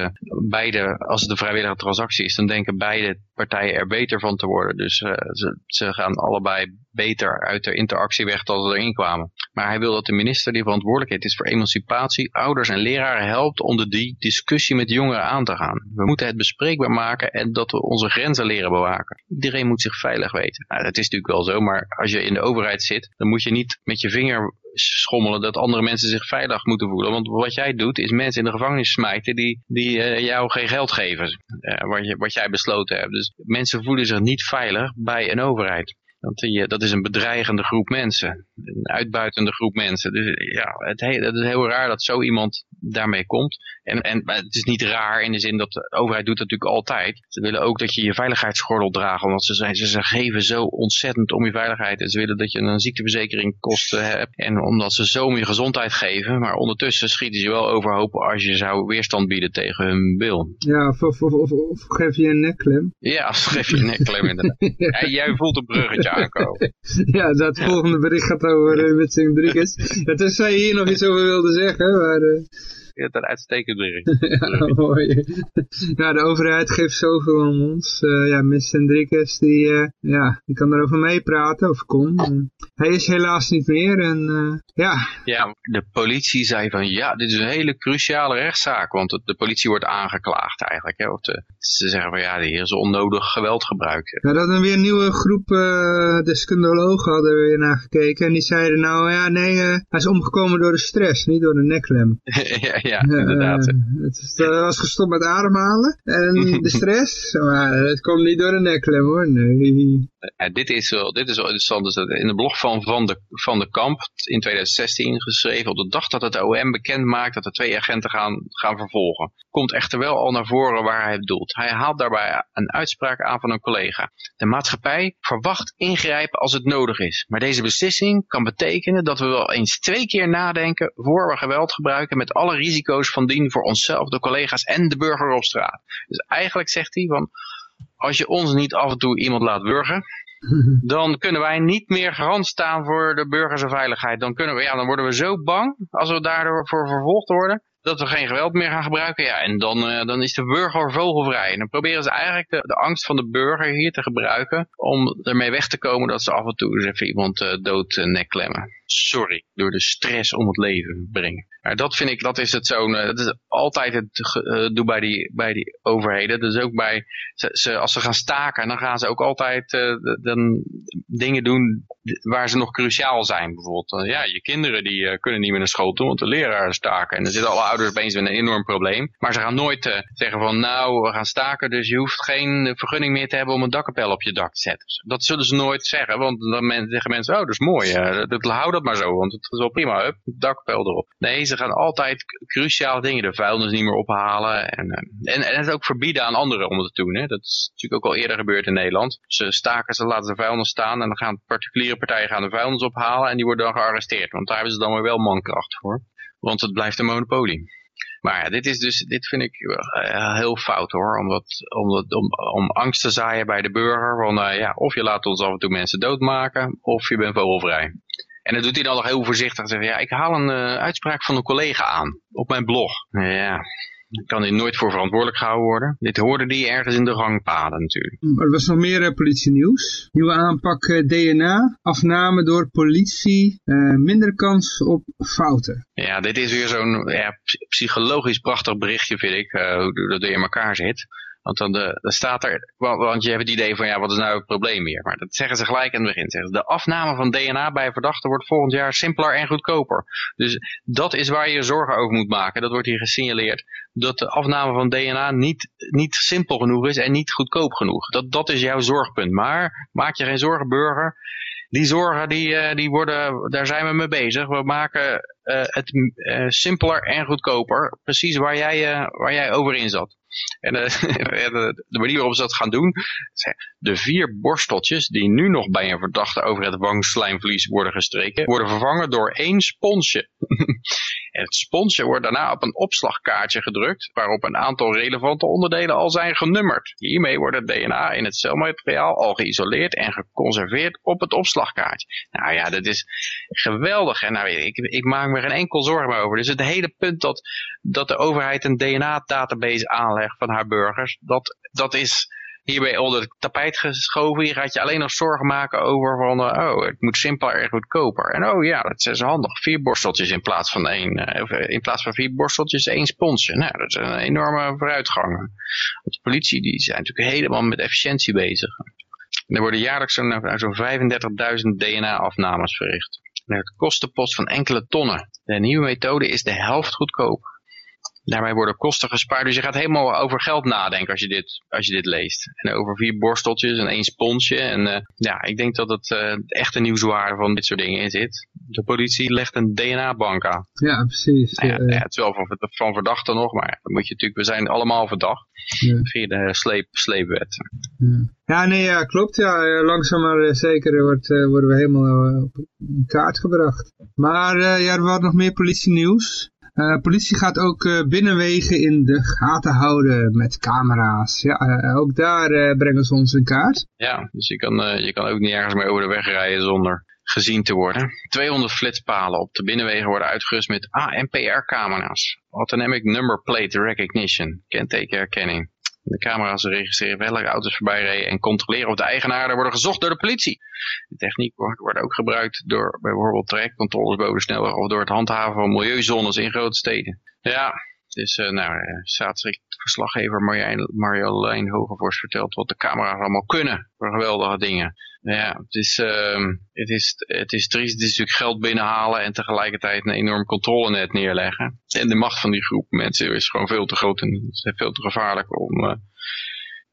beide, als het een vrijwillige transactie is, dan denken beide partijen er beter van te worden. Dus uh, ze, ze gaan allebei beter uit de interactie weg dan ze erin kwamen. Maar hij wil dat de minister die verantwoordelijkheid is voor emancipatie, ouders en leraren helpt om de die discussie met jongeren aan te gaan. We moeten het bespreekbaar maken en dat we onze grenzen leren bewaken. Iedereen moet zich veilig weten. Nou, dat is natuurlijk wel zo, maar als je in de overheid zit, dan moet je niet met je vinger schommelen dat andere mensen zich veilig moeten voelen. Want wat jij doet is mensen in de gevangenis smijten die, die uh, jou geen geld geven. Uh, wat, je, wat jij besloten hebt. Dus mensen voelen zich niet veilig bij een overheid. Want die, dat is een bedreigende groep mensen. Een uitbuitende groep mensen. Dus ja, het, het is heel raar dat zo iemand daarmee komt. En, en maar het is niet raar in de zin dat de overheid doet dat natuurlijk altijd. Ze willen ook dat je je veiligheidsgordel draagt. Omdat ze, zijn, ze, ze geven zo ontzettend om je veiligheid. En ze willen dat je een ziekteverzekering kosten hebt. En omdat ze zo om je gezondheid geven. Maar ondertussen schieten ze wel overhoop als je zou weerstand bieden tegen hun wil. Ja, of, of, of, of geef je een nekklem. Ja, of geef je een nekklem inderdaad. ja, jij voelt een bruggetje ja, dat volgende bericht gaat over Rodriguez. Het is zij hier nog iets over wilde zeggen, maar... Ja, dat uitstekend bericht. ja, mooi. ja, de overheid geeft zoveel aan ons. Uh, ja, Miss Hendrikus, die, uh, ja, die kan erover meepraten, of kon. Uh, hij is helaas niet meer en ja. Ja, de politie zei van, ja, dit is een hele cruciale rechtszaak, want de, de politie wordt aangeklaagd eigenlijk. Hè, of de, ze zeggen van, ja, de heer is onnodig geweld gebruikt. Ja, dat er weer een nieuwe groep deskundigen hadden weer naar gekeken en die zeiden, nou ja, nee, hij is omgekomen door de stress, niet door de neklem. ja, ja, inderdaad. Uh, het is, uh, was gestopt met ademhalen en de stress, maar het komt niet door de nekklem hoor, nee. Dit is wel, dit is wel interessant, dus in de blog van Van de, van de Kamp in 2016 geschreven, op de dag dat het OM bekend maakt dat de twee agenten gaan, gaan vervolgen. Komt echter wel al naar voren waar hij bedoelt. Hij haalt daarbij een uitspraak aan van een collega. De maatschappij verwacht ingrijpen als het nodig is, maar deze beslissing kan betekenen dat we wel eens twee keer nadenken voor we geweld gebruiken met alle risico's van dien voor onszelf, de collega's en de burger op straat. Dus eigenlijk zegt hij van, als je ons niet af en toe iemand laat burgen, dan kunnen wij niet meer garant staan voor de burgers en veiligheid. Dan, kunnen we, ja, dan worden we zo bang als we daardoor voor vervolgd worden dat we geen geweld meer gaan gebruiken. Ja, en dan, uh, dan is de burger vogelvrij. En dan proberen ze eigenlijk de, de, angst van de burger hier te gebruiken om ermee weg te komen dat ze af en toe eens even iemand uh, dood uh, nek klemmen. Sorry, door de stress om het leven brengen. Maar dat vind ik, dat is het zo'n, dat is altijd het doe bij die, bij die overheden. Dus ook bij, ze, als ze gaan staken, dan gaan ze ook altijd dan dingen doen waar ze nog cruciaal zijn. Bijvoorbeeld, ja, je kinderen die kunnen niet meer naar school toe, want de leraar staken. En dan zitten alle ouders opeens met een enorm probleem. Maar ze gaan nooit zeggen van nou, we gaan staken, dus je hoeft geen vergunning meer te hebben om een dakkapel op je dak te zetten. Dat zullen ze nooit zeggen, want dan zeggen mensen, oh dat is mooi, dat, hou dat maar zo, want het is wel prima, hup, dakkapel erop. Nee, ze gaan altijd cruciale dingen, de vuilnis niet meer ophalen en, uh, en, en het ook verbieden aan anderen om het te doen. Hè. Dat is natuurlijk ook al eerder gebeurd in Nederland. Ze staken, ze laten de vuilnis staan en dan gaan particuliere partijen gaan de vuilnis ophalen en die worden dan gearresteerd, want daar hebben ze dan weer wel mankracht voor. Want het blijft een monopolie. Maar ja, dit is dus, dit vind ik uh, heel fout hoor. Om, dat, om, om, angst te zaaien bij de burger. Van, uh, ja, of je laat ons af en toe mensen doodmaken, of je bent vogelvrij. En dan doet hij dan nog heel voorzichtig. Ja, ik haal een uh, uitspraak van een collega aan op mijn blog. Ja, kan hij nooit voor verantwoordelijk gehouden worden. Dit hoorde die ergens in de gangpaden natuurlijk. Maar er was nog meer uh, politienieuws. Nieuwe aanpak uh, DNA, afname door politie, uh, minder kans op fouten. Ja, dit is weer zo'n ja, psychologisch prachtig berichtje vind ik, hoe dat in elkaar zit. Want dan, de, dan staat er, want je hebt het idee van ja, wat is nou het probleem hier? Maar dat zeggen ze gelijk aan het begin. Zeggen ze, de afname van DNA bij verdachten wordt volgend jaar simpeler en goedkoper. Dus dat is waar je zorgen over moet maken. Dat wordt hier gesignaleerd. Dat de afname van DNA niet, niet simpel genoeg is en niet goedkoop genoeg. Dat, dat is jouw zorgpunt. Maar maak je geen zorgen, burger die zorgen, die, uh, die worden, daar zijn we mee bezig. We maken uh, het simpeler en goedkoper. Precies waar jij, waar jij over in zat. En de, de, manier waarop ze dat gaan doen, de vier borsteltjes die nu nog bij een verdachte over het wangslijmvlies worden gestreken, worden vervangen door één sponsje. en het sponsje wordt daarna op een opslagkaartje gedrukt, waarop een aantal relevante onderdelen al zijn genummerd. Hiermee wordt het DNA in het celmateriaal al geïsoleerd en geconserveerd op het opslagkaartje. Nou ja, dat is geweldig. En nou, ik, ik maak me geen enkel zorgen meer over. Dus het hele punt dat, dat de overheid een DNA-database aanlegt, van haar burgers. Dat, dat is hierbij onder het tapijt geschoven. Hier gaat je alleen nog zorgen maken over van, uh, oh, het moet simpeler en goedkoper. En oh ja, dat is handig. Vier borsteltjes in plaats van één, uh, in plaats van vier borsteltjes één sponsje. Nou, dat is een enorme vooruitgang. Want de politie, die zijn natuurlijk helemaal met efficiëntie bezig. er worden jaarlijks zo'n zo 35.000 DNA-afnames verricht. Met kostenpost van enkele tonnen. De nieuwe methode is de helft goedkoper. Daarmij worden kosten gespaard. Dus je gaat helemaal over geld nadenken als je dit, als je dit leest. En over vier borsteltjes en één sponsje. En uh, ja, ik denk dat het uh, echte nieuwswaarde van dit soort dingen in zit. De politie legt een DNA-bank aan. Ja, precies. Nou ja, ja, het is wel van, van verdachten nog, maar dan moet je natuurlijk, we zijn allemaal verdacht. Ja. Via de sleep, sleepwet. Ja. ja, nee, ja, klopt. Ja, langzaam maar zeker wordt, worden we helemaal op kaart gebracht. Maar ja, er was nog meer politienieuws. Uh, politie gaat ook uh, binnenwegen in de gaten houden met camera's. Ja, uh, ook daar brengen ze ons in kaart. Ja, dus je kan, je kan ook niet ergens meer over de weg rijden zonder gezien te worden. 200 flitspalen op de binnenwegen worden uitgerust met ANPR-camera's. Automatic Number Plate Recognition, kentekenherkenning. De camera's registreren welke auto's voorbij rijden en controleren of de eigenaren worden gezocht door de politie. De techniek wordt ook gebruikt door bijvoorbeeld trajectcontroles boven de snelweg of door het handhaven van milieuzones in grote steden. Ja, dus uh, nou, verslaggever Marjolein Hogevorst vertelt wat de camera's allemaal kunnen voor geweldige dingen. Ja, het is, uh, het, is, het is triest. Het is natuurlijk geld binnenhalen en tegelijkertijd een enorm controlenet neerleggen. En de macht van die groep mensen is gewoon veel te groot en veel te gevaarlijk om... Uh,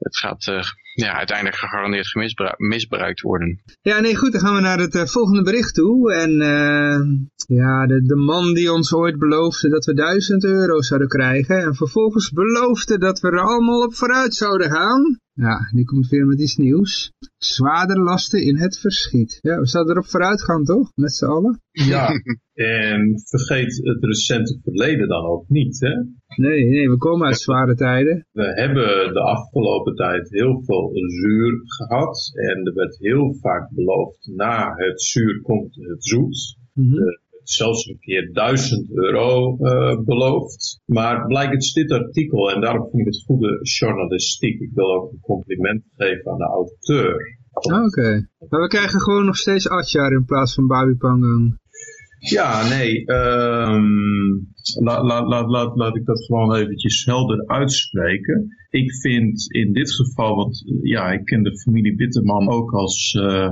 het gaat uh, ja, uiteindelijk gegarandeerd misbruikt worden. Ja, nee, goed, dan gaan we naar het uh, volgende bericht toe. En uh, ja, de, de man die ons ooit beloofde dat we 1000 euro zouden krijgen. En vervolgens beloofde dat we er allemaal op vooruit zouden gaan. Ja, die komt weer met iets nieuws. Zwaardere lasten in het verschiet. Ja, we zouden erop vooruit gaan, toch? Met z'n allen? Ja, en vergeet het recente verleden dan ook niet, hè? Nee, nee, we komen uit zware tijden. We hebben de afgelopen tijd heel veel zuur gehad. En er werd heel vaak beloofd, na het zuur komt het zoet. Er werd zelfs een keer 1000 euro eh, beloofd. Maar blijkt dit artikel, en daarom vind ik het goede journalistiek. Ik wil ook een compliment geven aan de auteur. Ah, Oké. Maar we krijgen gewoon nog steeds Atjar in plaats van Babi Pangang. Ja, nee. ehm laat, laat, laat, laat, laat ik dat gewoon eventjes helder uitspreken. Ik vind in dit geval, want eh, ja, ik ken de familie Bitterman ook als eh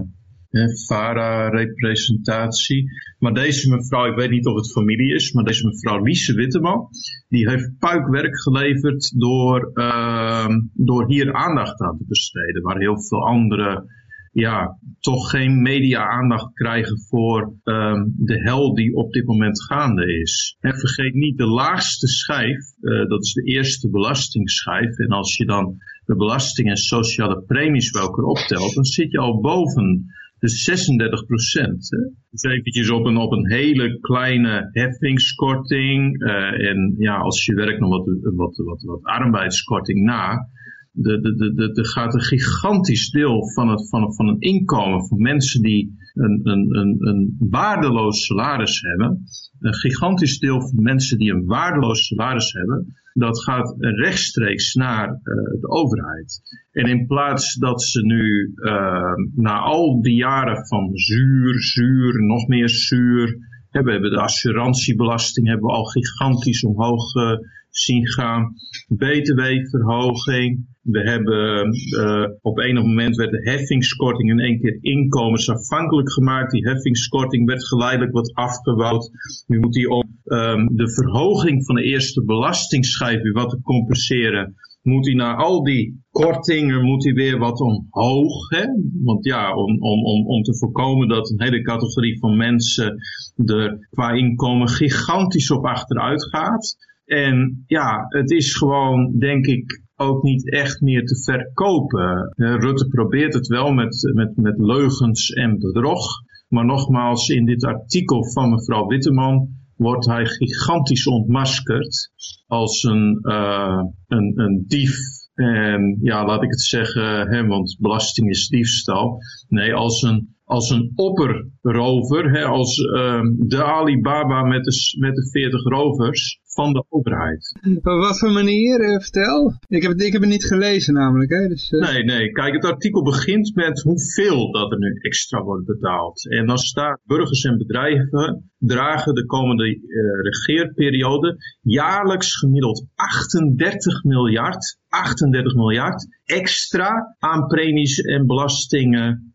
VARA-representatie. Maar deze mevrouw, ik weet niet of het familie is, maar deze mevrouw Liese Witteman, die heeft puikwerk geleverd door, ehm, door hier aandacht aan te besteden. Waar heel veel andere ja, toch geen media-aandacht krijgen voor ehm, de hel die op dit moment gaande is. En vergeet niet de laagste schijf, eh, dat is de eerste belastingsschijf. En als je dan de belasting en sociale premies elkaar optelt, dan zit je al boven de 36 procent. Dus eventjes op een, op een hele kleine heffingskorting. eh, en ja, als je werkt nog wat, wat, wat, wat arbeidskorting na de, de, de, de, gaat een gigantisch deel van het, van, van het inkomen van mensen die een, een, een, een waardeloos salaris hebben, een gigantisch deel van mensen die een waardeloos salaris hebben, dat gaat rechtstreeks naar uh, de overheid. En in plaats dat ze nu uh, na al die jaren van zuur, zuur, nog meer zuur, hebben, hebben de assurantiebelasting hebben we al gigantisch omhoog uh, zien gaan. BTW-verhoging. We hebben uh, op een moment werd de heffingskorting in één keer inkomensafhankelijk gemaakt. Die heffingskorting werd geleidelijk wat afgebouwd. Nu moet die om um, de verhoging van de eerste belastingsschijf weer wat te compenseren. Moet hij na al die kortingen moet hij weer wat omhoog. Hè? Want ja, om, om, om, om te voorkomen dat een hele categorie van mensen er qua inkomen gigantisch op achteruit gaat. En ja, het is gewoon, denk ik, ook niet echt meer te verkopen. Uh, Rutte probeert het wel met, met, met leugens en bedrog. Maar nogmaals, in dit artikel van mevrouw Witteman wordt hij gigantisch ontmaskerd als een, uh, een, een dief. En ja, laat ik het zeggen, hè, want belasting is diefstal. Nee, als een, als een opperrover, hè, als uh, de Alibaba met de, met de 40 rovers van de overheid. Op wat voor manier? Uh, vertel. Ik heb, het, ik heb het niet gelezen namelijk. Hè, dus, uh... Nee, nee. Kijk, het artikel begint met hoeveel dat er nu extra wordt betaald. En dan staat burgers en bedrijven dragen de komende uh, regeerperiode jaarlijks gemiddeld 38 miljard, 38 miljard extra aan premies en belastingen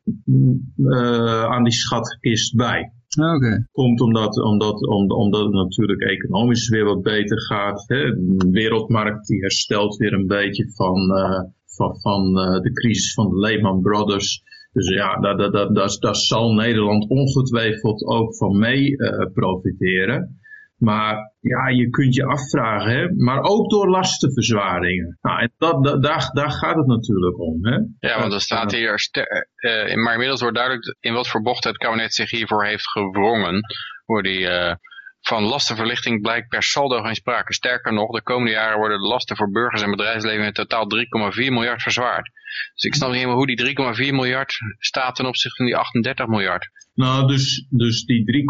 aan die schatkist bij. Okay. Komt omdat, omdat, omdat, het natuurlijk economisch weer wat beter gaat. Hè? De wereldmarkt die herstelt weer een beetje van, uh, van, van uh, de crisis van de Lehman Brothers. Dus ja, daar, daar, daar, daar, zal Nederland ongetwijfeld ook van mee uh, profiteren. Maar ja, je kunt je afvragen, hè? maar ook door lastenverzwaringen. Nou, en dat, dat, daar, daar gaat het natuurlijk om. Hè? Ja, want er staat hier, uh, maar inmiddels wordt duidelijk in wat voor bocht het kabinet zich hiervoor heeft gewrongen. Voor die, uh, van lastenverlichting blijkt per saldo geen sprake. Sterker nog, de komende jaren worden de lasten voor burgers en bedrijfsleven in totaal 3,4 miljard verzwaard. Dus ik snap niet helemaal hoe die 3,4 miljard staat ten opzichte van die 38 miljard. Nou, dus, dus die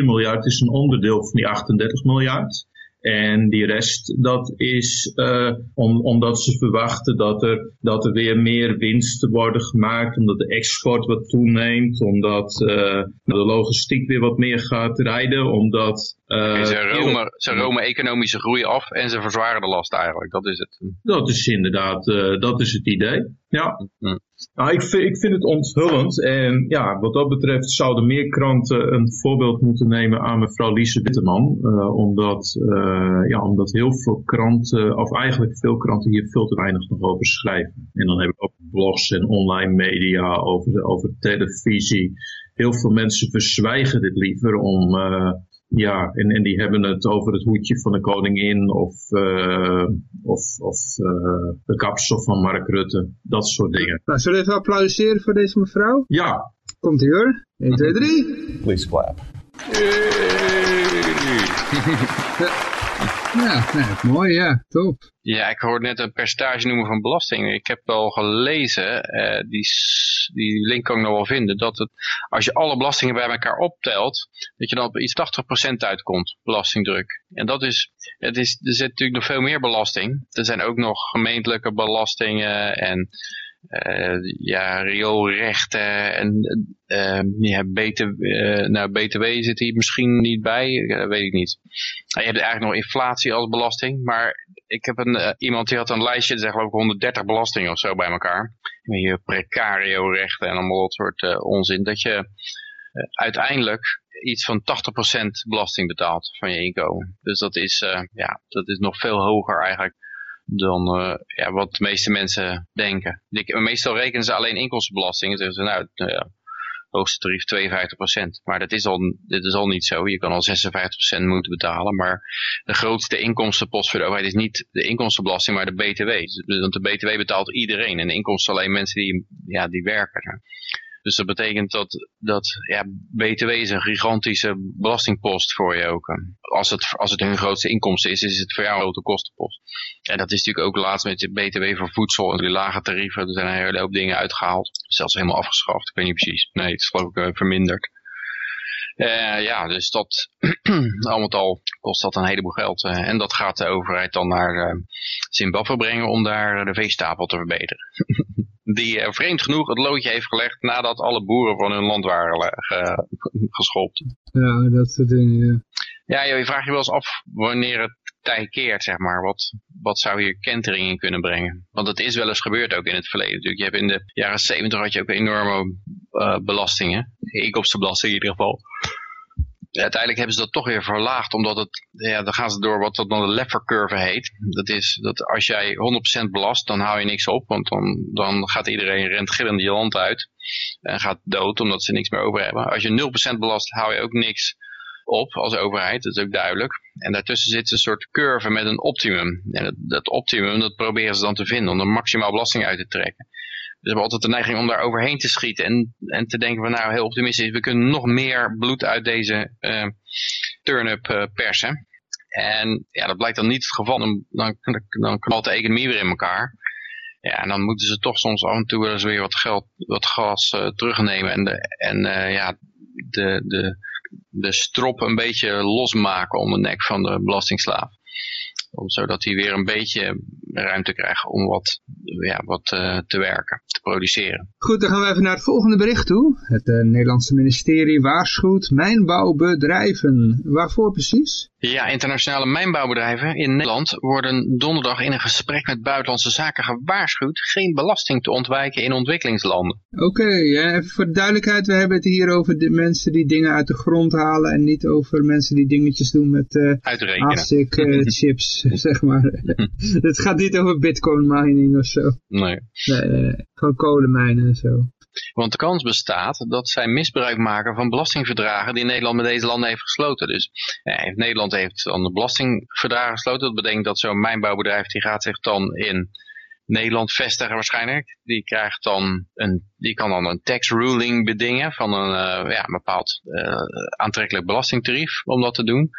3,4 miljard is een onderdeel van die 38 miljard. En die rest, dat is uh, om, omdat ze verwachten dat er, dat er weer meer winsten worden gemaakt. Omdat de export wat toeneemt. Omdat uh, de logistiek weer wat meer gaat rijden. Omdat... Uh, ze, romen, ze romen economische groei af en ze verzwaren de last eigenlijk. Dat is het. Dat is inderdaad, dat is het idee. Ja. Nou, ik vind, het onthullend. En ja, wat dat betreft zouden meer kranten een voorbeeld moeten nemen aan mevrouw Lise Witteman. Uh, omdat, uh, ja, omdat heel veel kranten, of eigenlijk veel kranten hier veel te weinig nog over schrijven. En dan heb ik ook blogs en online media over, over televisie. Heel veel mensen verzwijgen dit liever om, uh, Ja, en, en die hebben het over het hoedje van de koningin of, uh, of, of uh, de kapsel van Mark Rutte. Dat soort dingen. Nou, zullen we even applaudisseren voor deze mevrouw? Ja. Komt ie hoor. 1, 2, 3. Please clap. Ja, nee, mooi, ja, top. Ja, ik hoorde net een percentage noemen van belasting. Ik heb wel gelezen, uh, die, die link kan ik nog wel vinden, dat het, als je alle belastingen bij elkaar optelt, dat je dan op iets 80% uitkomt, belastingdruk. En dat is, het is, er zit natuurlijk nog veel meer belasting. Er zijn ook nog gemeentelijke belastingen en ja, rioolrechten en uh, ja, BTW, uh, nou, BTW zit hier misschien niet bij, dat weet ik niet. Je hebt eigenlijk nog inflatie als belasting, maar ik heb een, iemand die had een lijstje, zeg geloof ik 130 belastingen of zo bij elkaar. Je precario rechten en allemaal dat soort onzin, dat je uiteindelijk iets van 80% belasting betaalt van je inkomen. Dus dat is, ja, dat is nog veel hoger eigenlijk dan uh, ja, wat de meeste mensen denken. meestal rekenen ze alleen inkomstenbelasting. En zeggen ze, nou, uh, hoogste tarief 52%. Maar dat is al, dit is al niet zo. Je kan al 56% moeten betalen. Maar de grootste inkomstenpost voor de overheid is niet de inkomstenbelasting, maar de BTW. Want de BTW betaalt iedereen. En de inkomsten alleen mensen die, ja, die werken. Dus dat betekent dat, dat ja, BTW is een gigantische belastingpost voor je ook. Als het, als het hun grootste inkomsten is, is het voor jou een grote kostenpost. En dat is natuurlijk ook laatst met de BTW voor voedsel en die lage tarieven. Er zijn een hele hoop dingen uitgehaald. Zelfs helemaal afgeschaft. Ik weet niet precies. Nee, het is geloof ik uh, verminderd. Uh, ja, dus dat, al met al kost dat een heleboel geld. Uh, en dat gaat de overheid dan naar Zimbabwe brengen om daar de veestapel te verbeteren. die uh, vreemd genoeg het loodje heeft gelegd nadat alle boeren van hun land waren ge geschopt. Ja, dat soort dingen, ja. Ja, je vraagt je wel eens af wanneer het tij keert, zeg maar. Wat, wat zou hier kentering in kunnen brengen? Want het is wel eens gebeurd ook in het verleden. Natuurlijk, je hebt in de jaren zeventig had je ook enorme uh, belastingen. Inkomstenbelasting in ieder geval uiteindelijk hebben ze dat toch weer verlaagd, omdat het, ja, dan gaan ze door wat dat dan de Laffer curve heet. Dat is dat als jij 100% belast, dan hou je niks op, want dan, dan gaat iedereen rentgillend je land uit en gaat dood omdat ze niks meer over hebben. Als je 0% belast, hou je ook niks op als overheid, dat is ook duidelijk. En daartussen zit een soort curve met een optimum. En dat, dat optimum, dat proberen ze dan te vinden om er maximaal belasting uit te trekken. We hebben altijd de neiging om daar overheen te schieten en, en te denken van nou heel optimistisch, we kunnen nog meer bloed uit deze uh, turn-up uh, persen. En ja, dat blijkt dan niet het geval, dan, dan, dan knalt de economie weer in elkaar. Ja, en dan moeten ze toch soms af en toe wel eens weer wat geld, wat gas uh, terugnemen en, de, en ja, de, de, de strop een beetje losmaken om de nek van de belastingslaaf. Om, zodat hij weer een beetje ruimte krijgt om wat, ja, wat uh, te werken, te produceren. Goed, dan gaan we even naar het volgende bericht toe. Het uh, Nederlandse ministerie waarschuwt mijnbouwbedrijven. Waarvoor precies? Ja, internationale mijnbouwbedrijven in Nederland worden donderdag in een gesprek met buitenlandse zaken gewaarschuwd geen belasting te ontwijken in ontwikkelingslanden. Oké, okay, even voor de duidelijkheid, we hebben het hier over de mensen die dingen uit de grond halen en niet over mensen die dingetjes doen met uh, ASIC uh, chips, zeg maar. het gaat niet over bitcoin mining of zo. Nee. Nee, nee, nee. gewoon kolenmijnen en zo. Want de kans bestaat dat zij misbruik maken van belastingverdragen die Nederland met deze landen heeft gesloten. Dus ja, Nederland heeft dan de belastingverdragen gesloten. Dat betekent dat zo'n mijnbouwbedrijf die gaat zich dan in Nederland vestigen waarschijnlijk. Die, krijgt dan een, die kan dan een tax ruling bedingen van een, uh, ja, een bepaald uh, aantrekkelijk belastingtarief om dat te doen.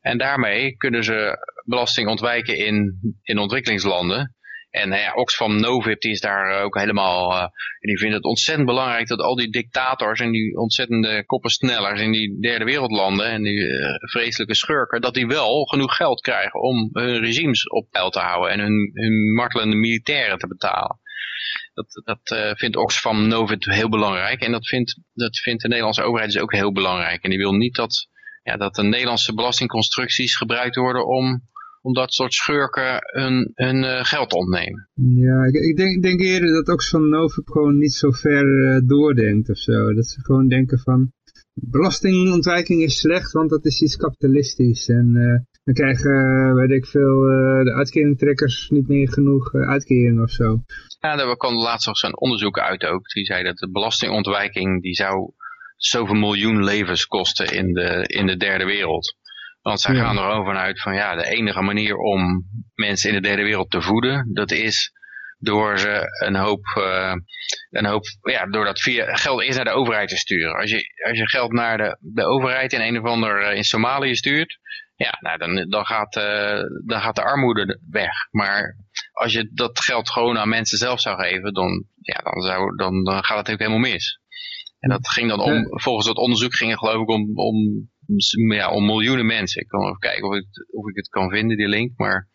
En daarmee kunnen ze belasting ontwijken in, in ontwikkelingslanden. En nou ja, Oxfam Novib die is daar eh, ook helemaal, uh, die vindt het ontzettend belangrijk dat al die dictators en die ontzettende koppensnellers in die derde wereldlanden en die uh, vreselijke schurken, dat die wel genoeg geld krijgen om hun regimes op peil te houden en hun, hun martelende militairen te betalen. Dat, dat uh, vindt Oxfam Novib heel belangrijk en dat vindt, dat vindt de Nederlandse overheid dus ook heel belangrijk. En die wil niet dat, ja, dat de Nederlandse belastingconstructies gebruikt worden om om dat soort schurken hun, hun uh, geld ontnemen. Ja, ik, ik denk, denk eerder dat ook zo'n Novib gewoon niet zo ver uh, doordenkt of zo. Dat ze gewoon denken van, belastingontwijking is slecht, want dat is iets kapitalistisch. En uh, dan krijgen, weet ik veel, de uitkeringtrekkers niet meer genoeg uitkering of zo. Ja, daar kwam laatst nog zo'n onderzoek uit ook. Die zei dat de belastingontwijking, die zou zoveel miljoen levens kosten in de, in de derde wereld. Want zij Ja. gaan er gewoon vanuit van ja, de enige manier om mensen in de derde wereld te voeden, dat is door ze een hoop, eh, een hoop ja, door dat via geld eerst naar de overheid te sturen. Als je, als je geld naar de, de overheid in een of ander eh, in Somalië stuurt, ja, nou, dan, dan, gaat, eh, dan gaat de armoede weg. Maar als je dat geld gewoon aan mensen zelf zou geven, dan, ja, dan, zou, dan, dan gaat het ook helemaal mis. En dat ging dan om, volgens dat onderzoek ging het geloof ik om, om, ja, om miljoenen mensen. Ik kan even kijken of ik, het- of ik het kan vinden, die link. Maar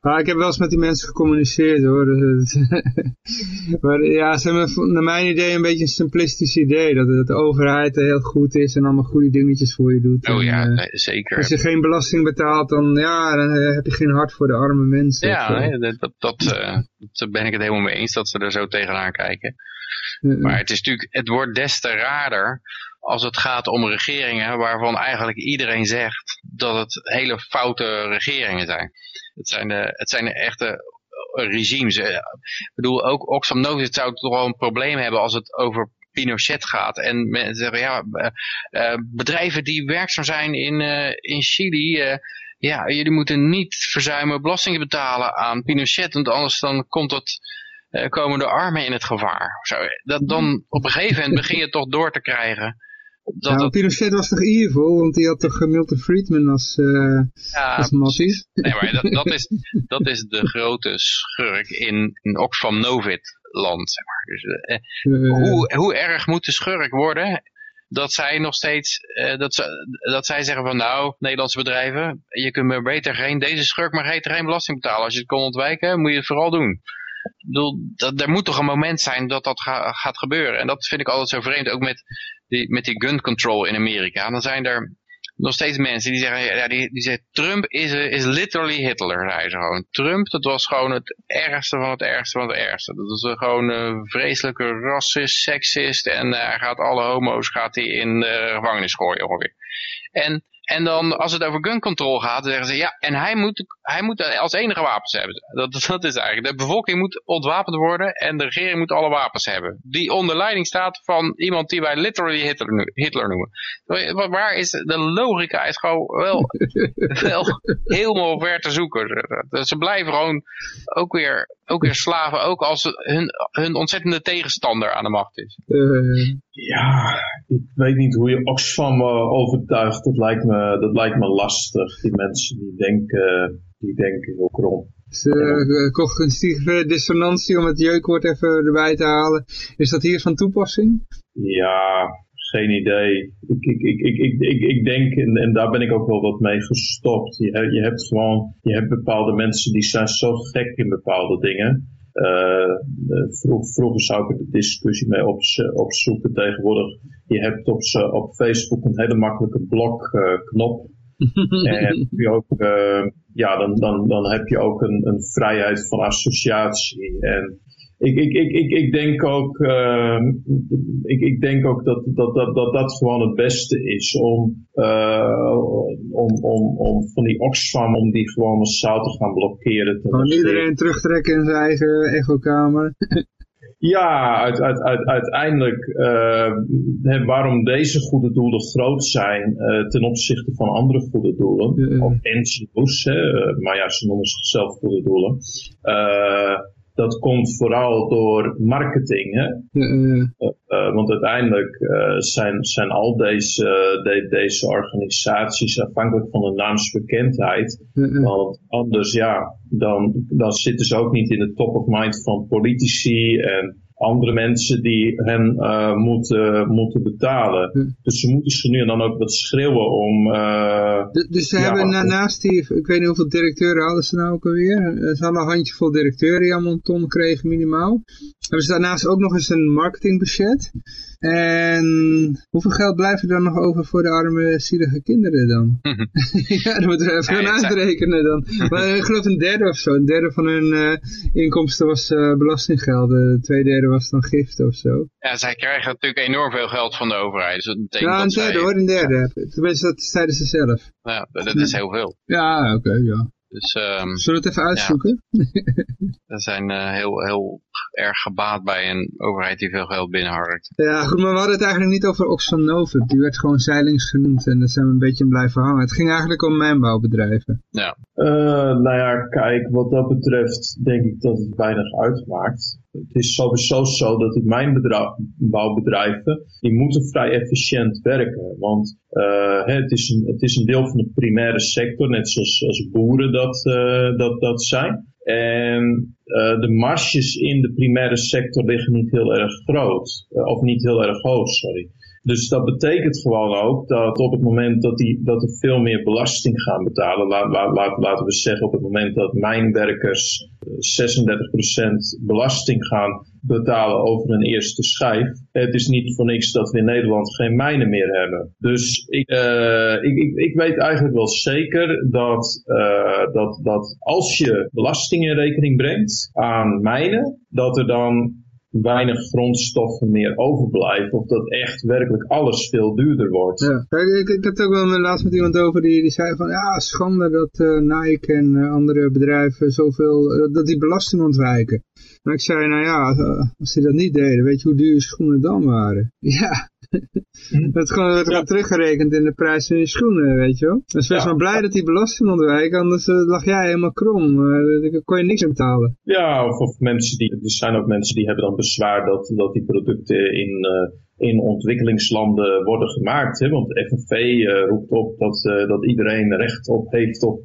Ah, ik heb wel eens met die mensen gecommuniceerd hoor. Maar ja, ze hebben naar mijn idee een beetje een simplistisch idee. Dat, dat de overheid heel goed is en allemaal goede dingetjes voor je doet. oh En, ja, eh, nee, zeker. als je geen belasting betaalt, dan, ja, dan eh, heb je geen hart voor de arme mensen. Ja, nee, dat, dat, dat, eh, dat ben ik het helemaal mee eens dat ze er zo tegenaan kijken. Maar het is natuurlijk, het wordt des te raarder als het gaat om regeringen waarvan eigenlijk iedereen zegt dat het hele foute regeringen zijn. Het zijn de, het zijn de echte regimes. Eh, Ik bedoel, ook Oxfam Novus zou toch wel een probleem hebben als het over Pinochet gaat. En mensen zeggen, ja, eh, eh, bedrijven die werkzaam zijn in, in Chili, ja, jullie moeten niet verzuimen belastingen betalen aan Pinochet, want anders dan komt het, komen de armen in het gevaar. Zo, dat, dan op een gegeven moment begin je toch door te krijgen. Dat het, Pinochet was toch evil, want die had toch eh, Milton Friedman als, eh ja, als? Nee, maar dat, dat, is, dat is de grote schurk in, in Oxfam Novit land. Zeg maar. dus, eh, hoe, hoe erg moet de schurk worden dat zij nog steeds, dat, ze, dat zij zeggen van nou, Nederlandse bedrijven, je kunt maar beter geen, deze schurk maar beter geen belasting betalen. Als je het kon ontwijken, moet je het vooral doen. Ik bedoel, dat, er moet toch een moment zijn dat dat ga- gaat gebeuren. En dat vind ik altijd zo vreemd, ook met die, met die gun control in Amerika. Dan zijn er nog steeds mensen die zeggen, ja, die, die zeggen Trump is, eh, is literally Hitler, zei ze gewoon. Trump, dat was gewoon het ergste van het ergste van het ergste. Dat is eh, gewoon een vreselijke racist, seksist en eh, hij gaat alle homo's gaat hij in de gevangenis gooien ongeveer. En, en dan als het over gun control gaat, dan zeggen ze ja, en hij moet, hij moet als enige wapens hebben. Dat, dat is eigenlijk, de bevolking moet ontwapend worden en de regering moet alle wapens hebben. Die onder leiding staat van iemand die wij literally Hitler, Hitler noemen. Wa- Waar is de logica is gewoon wel, wel helemaal ver te zoeken. Dus Ze blijven gewoon ook weer, ook weer slaven, ook als hun, hun ontzettende tegenstander aan de macht is. eh, Ja, ik weet niet hoe je Oxfam eh, overtuigt. Dat lijkt, me, dat lijkt me lastig. Die mensen die denken, die denken heel krom. Dus, eh, cognitieve dissonantie, om het jeukwoord even erbij te halen. Is dat hier van toepassing? Ja, geen idee. Ik, ik, ik, ik, ik, ik, ik denk, en, en daar ben ik ook wel wat mee gestopt. Je, hebt- je hebt gewoon, je hebt bepaalde mensen die zijn zo gek in bepaalde dingen. Eh, eh, vroeg, vroeger zou ik er de discussie mee opz- opzoeken. Tegenwoordig, je hebt op, op Facebook een hele makkelijke blokknop. en heb je ook, eh, ja, dan, dan, dan heb je ook een, een vrijheid van associatie. En ik, ik, ik, ik, ik denk ook, eh, ik, ik denk ook dat, dat, dat, dat dat gewoon het beste is om, eh, om, om, om van die Oxfam, om die gewoon massaal te gaan blokkeren. Gewoon negeren. iedereen terugtrekken in zijn eigen echokamer. Ja, uit, uit, uit, uiteindelijk, eh, waarom deze goede doelen groot zijn eh, ten opzichte van andere goede doelen, of NGO's, hè, maar ja, ze noemen zichzelf goede doelen, dat komt vooral door marketing. Hè? Eh, eh, Uh, want uiteindelijk uh, zijn, zijn al deze, de, deze organisaties afhankelijk van de naamsbekendheid. eh, eh. Want anders, ja, dan, dan zitten ze ook niet in de top of mind van politici en andere mensen die hen uh, moeten, moeten betalen. Hm. Dus ze moeten ze nu en dan ook wat schreeuwen om... uh, Dus- ze Ja, hebben naast die, ik weet niet hoeveel directeuren hadden ze nou ook alweer. Eh, Ze hadden een handjevol directeuren die allemaal een ton kregen minimaal. Hebben ze daarnaast ook nog eens een marketingbudget. En hoeveel geld blijft er dan nog over voor de arme, zielige kinderen dan? ja, dat moeten we even gaan uitrekenen dan. Maar ik geloof een derde of zo. Een derde van hun eh, inkomsten was eh, belastinggeld. De twee derde was dan gift of zo. Ja, zij krijgen natuurlijk enorm veel geld van de overheid. Dus dat betekent Ja, een dat zij, derde hoor, een derde. Tenminste, dat zeiden ze zelf. Ja, dat dat is heel veel. Ja, oké, ja. Dus, um, Zullen we het even uitzoeken? we zijn uh, heel, heel erg gebaat bij een overheid die veel geld binnenharkt. Ja, goed, maar we hadden het eigenlijk niet over Oxfam Die werd gewoon Zeilings genoemd en daar zijn we een beetje in blijven hangen. Het ging eigenlijk om mijnbouwbedrijven. Ja. Uh, nou ja, kijk, wat dat betreft denk ik dat het weinig uitmaakt. Het is sowieso zo dat die mijnbouwbedrijven, die moeten vrij efficiënt werken. Want uh, het, is een, het is een deel van de primaire sector, net zoals als boeren dat, uh, dat, dat zijn. En uh, de marges in de primaire sector liggen niet heel erg groot. of niet heel erg hoog, sorry. Dus dat betekent gewoon ook dat op het moment dat, die, dat er veel meer belasting gaan betalen, laat, laten we zeggen op het moment dat mijnwerkers 36% belasting gaan betalen over een eerste schijf. Het is niet voor niks dat we in Nederland geen mijnen meer hebben. Dus ik, uh, ik, ik, ik, weet eigenlijk wel zeker dat, uh, dat, dat als je belasting in rekening brengt aan mijnen, dat er dan weinig grondstoffen meer overblijven. Of dat echt werkelijk alles veel duurder wordt. Ja. Ik, ik, had ook wel laatst met iemand over die, die zei van ja, schande dat uh, Nike en uh, andere bedrijven zoveel, uh, dat die belasting ontwijken. Maar ik zei, nou ja, als die dat niet deden, weet je hoe duur schoenen dan waren? Ja, dat gewoon, wordt teruggerekend in de prijs van je schoenen, weet je wel. Dus wees ja. maar blij dat die belasting ontwijken, anders uh, lag jij helemaal krom. Uh, dan kon je niks betalen. Ja, of, of, mensen die, er zijn ook mensen die hebben dan bezwaar dat, dat die producten in, uh, in ontwikkelingslanden worden gemaakt. Hè? Want de FNV roept op dat, dat iedereen recht op heeft op,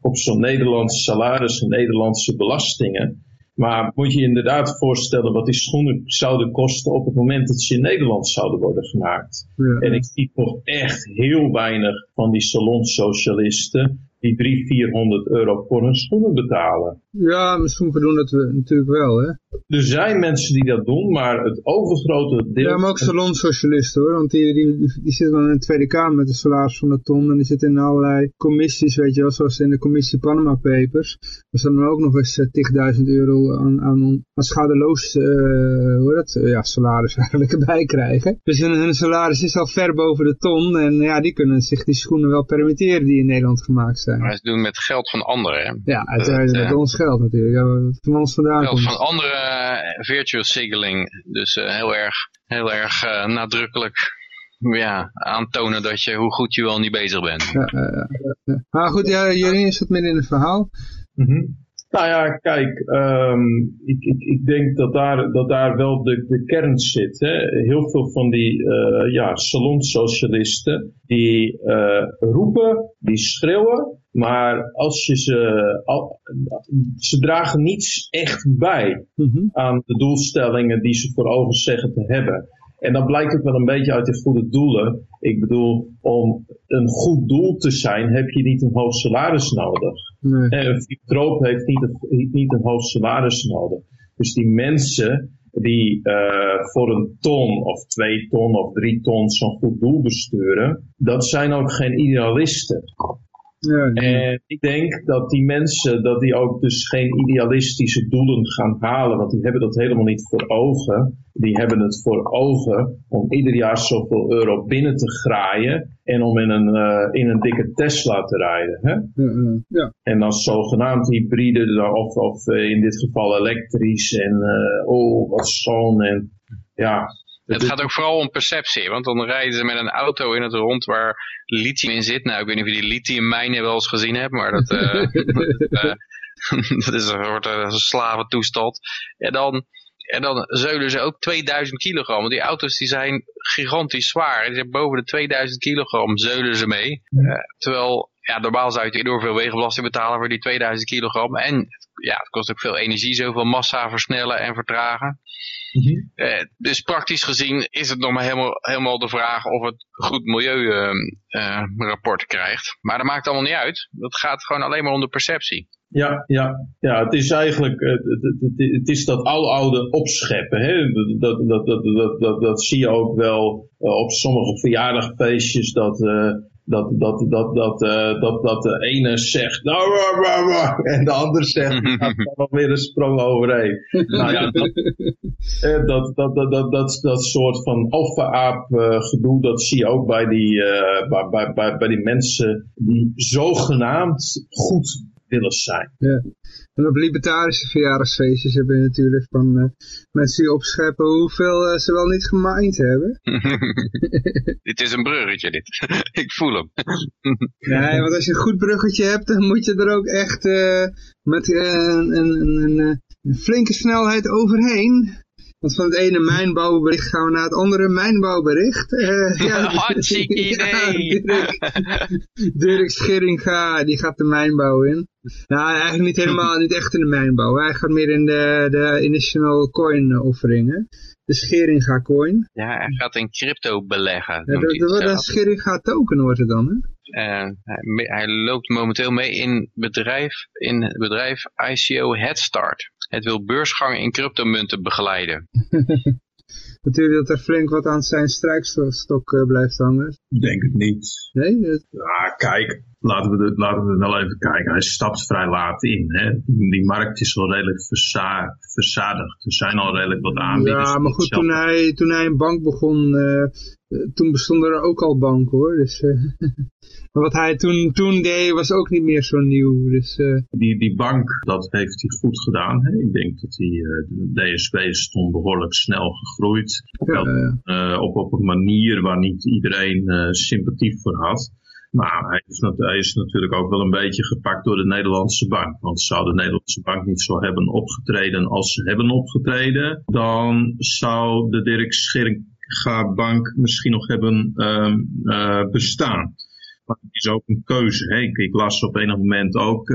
op zo'n Nederlands salaris en Nederlandse belastingen. Maar moet je je inderdaad voorstellen wat die schoenen zouden kosten op het moment dat ze in Nederland zouden worden gemaakt. Ja. En ik zie toch echt heel weinig van die salonsocialisten die 300, 400 euro voor hun schoenen betalen. Ja, sommigen doen dat natuurlijk wel, hè. Er zijn mensen die dat doen, maar het overgrote deel... Ja, maar ook salonsocialisten hoor, want die, die, die zitten dan in de Tweede Kamer met de salaris van de ton en die zitten in allerlei commissies, weet je wel, zoals in de commissie Panama Papers. Er staan dan ook nog eens 10.000 euro aan, aan, aan schadeloos, uh, hoe dat, ja, salaris eigenlijk erbij krijgen. Dus hun, hun salaris is al ver boven de ton en ja, die kunnen zich die schoenen wel permitteren die in Nederland gemaakt zijn. Maar ze doen met geld van anderen, hè? Ja, uiteraard met ons geld natuurlijk. Ja, van ons vandaan geld komt. van anderen virtual signaling. Dus uh, heel erg, heel erg uh, nadrukkelijk ja, aantonen dat je, hoe goed je wel niet bezig bent. Ja, ja, ja. Maar goed, ja, jullie is het midden in het verhaal. Mm -hmm. Nou ja, kijk, um, ik, ik, ik denk dat daar, dat daar wel de, de kern zit. Hè. Heel veel van die uh, ja, salonsocialisten, die uh, roepen, die schreeuwen, maar als je ze, al, ze dragen niets echt bij mm -hmm. aan de doelstellingen die ze voor ogen zeggen te hebben. En dat blijkt ook wel een beetje uit de goede doelen. Ik bedoel, om een goed doel te zijn heb je niet een hoog salaris nodig. Nee. Een filantroop heeft niet een, niet een hoog salaris nodig. Dus die mensen die uh, voor een ton of twee ton of drie ton zo'n goed doel besturen, dat zijn ook geen idealisten. Ja, En ik denk dat die mensen, dat die ook dus geen idealistische doelen gaan halen, want die hebben dat helemaal niet voor ogen. Die hebben het voor ogen om ieder jaar zoveel euro binnen te graaien en om in een, uh, in een dikke Tesla te rijden. Hè? Ja, ja. En dan zogenaamd hybride, of, of uh, in dit geval elektrisch en uh, oh, wat schoon en ja, het gaat ook vooral om perceptie, want dan rijden ze met een auto in het rond waar lithium in zit. Nou, ik weet niet of je die lithiummijnen wel eens gezien hebt, maar dat, uh, uh, dat is een soort uh, slaventoestand. En dan, en dan zeulen ze ook 2000 kilogram, want die auto's die zijn gigantisch zwaar. Die zijn boven de 2000 kilogram, zeulen ze mee. terwijl, ja, normaal zou je enorm veel wegenbelasting betalen voor die 2000 kilogram. En ja, het kost ook veel energie, zoveel massa versnellen en vertragen. Mm -hmm. uh, dus praktisch gezien is het nog maar helemaal, helemaal de vraag of het goed milieurapport uh, uh, krijgt. Maar dat maakt allemaal niet uit. Dat gaat gewoon alleen maar om de perceptie. Ja, ja, ja, het is eigenlijk, het, het, het is dat oude opscheppen. Hè? Dat, dat, dat, dat, dat, dat zie je ook wel op sommige verjaardagfeestjes, dat dat, dat, dat, dat, uh, dat, dat de ene zegt, nou, wah, wah, wah, en de ander zegt, gaat er nog weer een sprong overheen. nou ja, dat, uh, dat, dat, dat, dat, dat, dat soort van alfa-aap uh, gedoe, dat zie je ook bij die, bij, bij, bij, bij die mensen die zogenaamd goed willen zijn. Ja. En op libertarische verjaardagsfeestjes hebben we natuurlijk van uh, mensen die opscheppen hoeveel ze wel niet gemined hebben. dit is een bruggetje dit. Ik voel hem. nee, want als je een goed bruggetje hebt, dan moet je er ook echt uh, met een, een, een, een flinke snelheid overheen. Want van het ene mijnbouwbericht gaan we naar het andere mijnbouwbericht. Uh, ja, Hartstikke idee. Dirk, Scheringa, die gaat de mijnbouw in. Nou, eigenlijk niet helemaal, niet echt in de mijnbouw. Hij gaat meer in de, de initial coin offeringen. De Scheringa coin. Ja, hij gaat in crypto beleggen. Ja, dat wordt een Scheringa token wordt het dan, hè? Uh, hij, hij, loopt momenteel mee in bedrijf, in het bedrijf ICO Headstart. Het wil beursgangen in cryptomunten begeleiden. Natuurlijk dat er flink wat aan zijn strijkstok uh, blijft hangen. Ik denk het niet. Nee? Ja, kijk, laten we, de, laten we wel even kijken. Hij stapt vrij laat in. Hè? Die markt is al redelijk verza verzadigd. Er zijn al redelijk wat aanbieders. Ja, maar goed, toen hij, toen hij een bank begon, uh, toen bestonden er ook al banken hoor. Dus, uh, maar wat hij toen, toen deed was ook niet meer zo nieuw. Dus, uh... die, die bank, dat heeft hij goed gedaan. Hè? Ik denk dat die, de DSB is toen behoorlijk snel gegroeid. Ja, op, op een manier waar niet iedereen sympathie voor had. Maar hij is, hij is, natuurlijk ook wel een beetje gepakt door de Nederlandse bank. Want zou de Nederlandse bank niet zo hebben opgetreden als ze hebben opgetreden, dan zou de Dirk Scheringa bank misschien nog hebben uh, bestaan. Maar het is ook een keuze. Hè? Ik, las op enig moment ook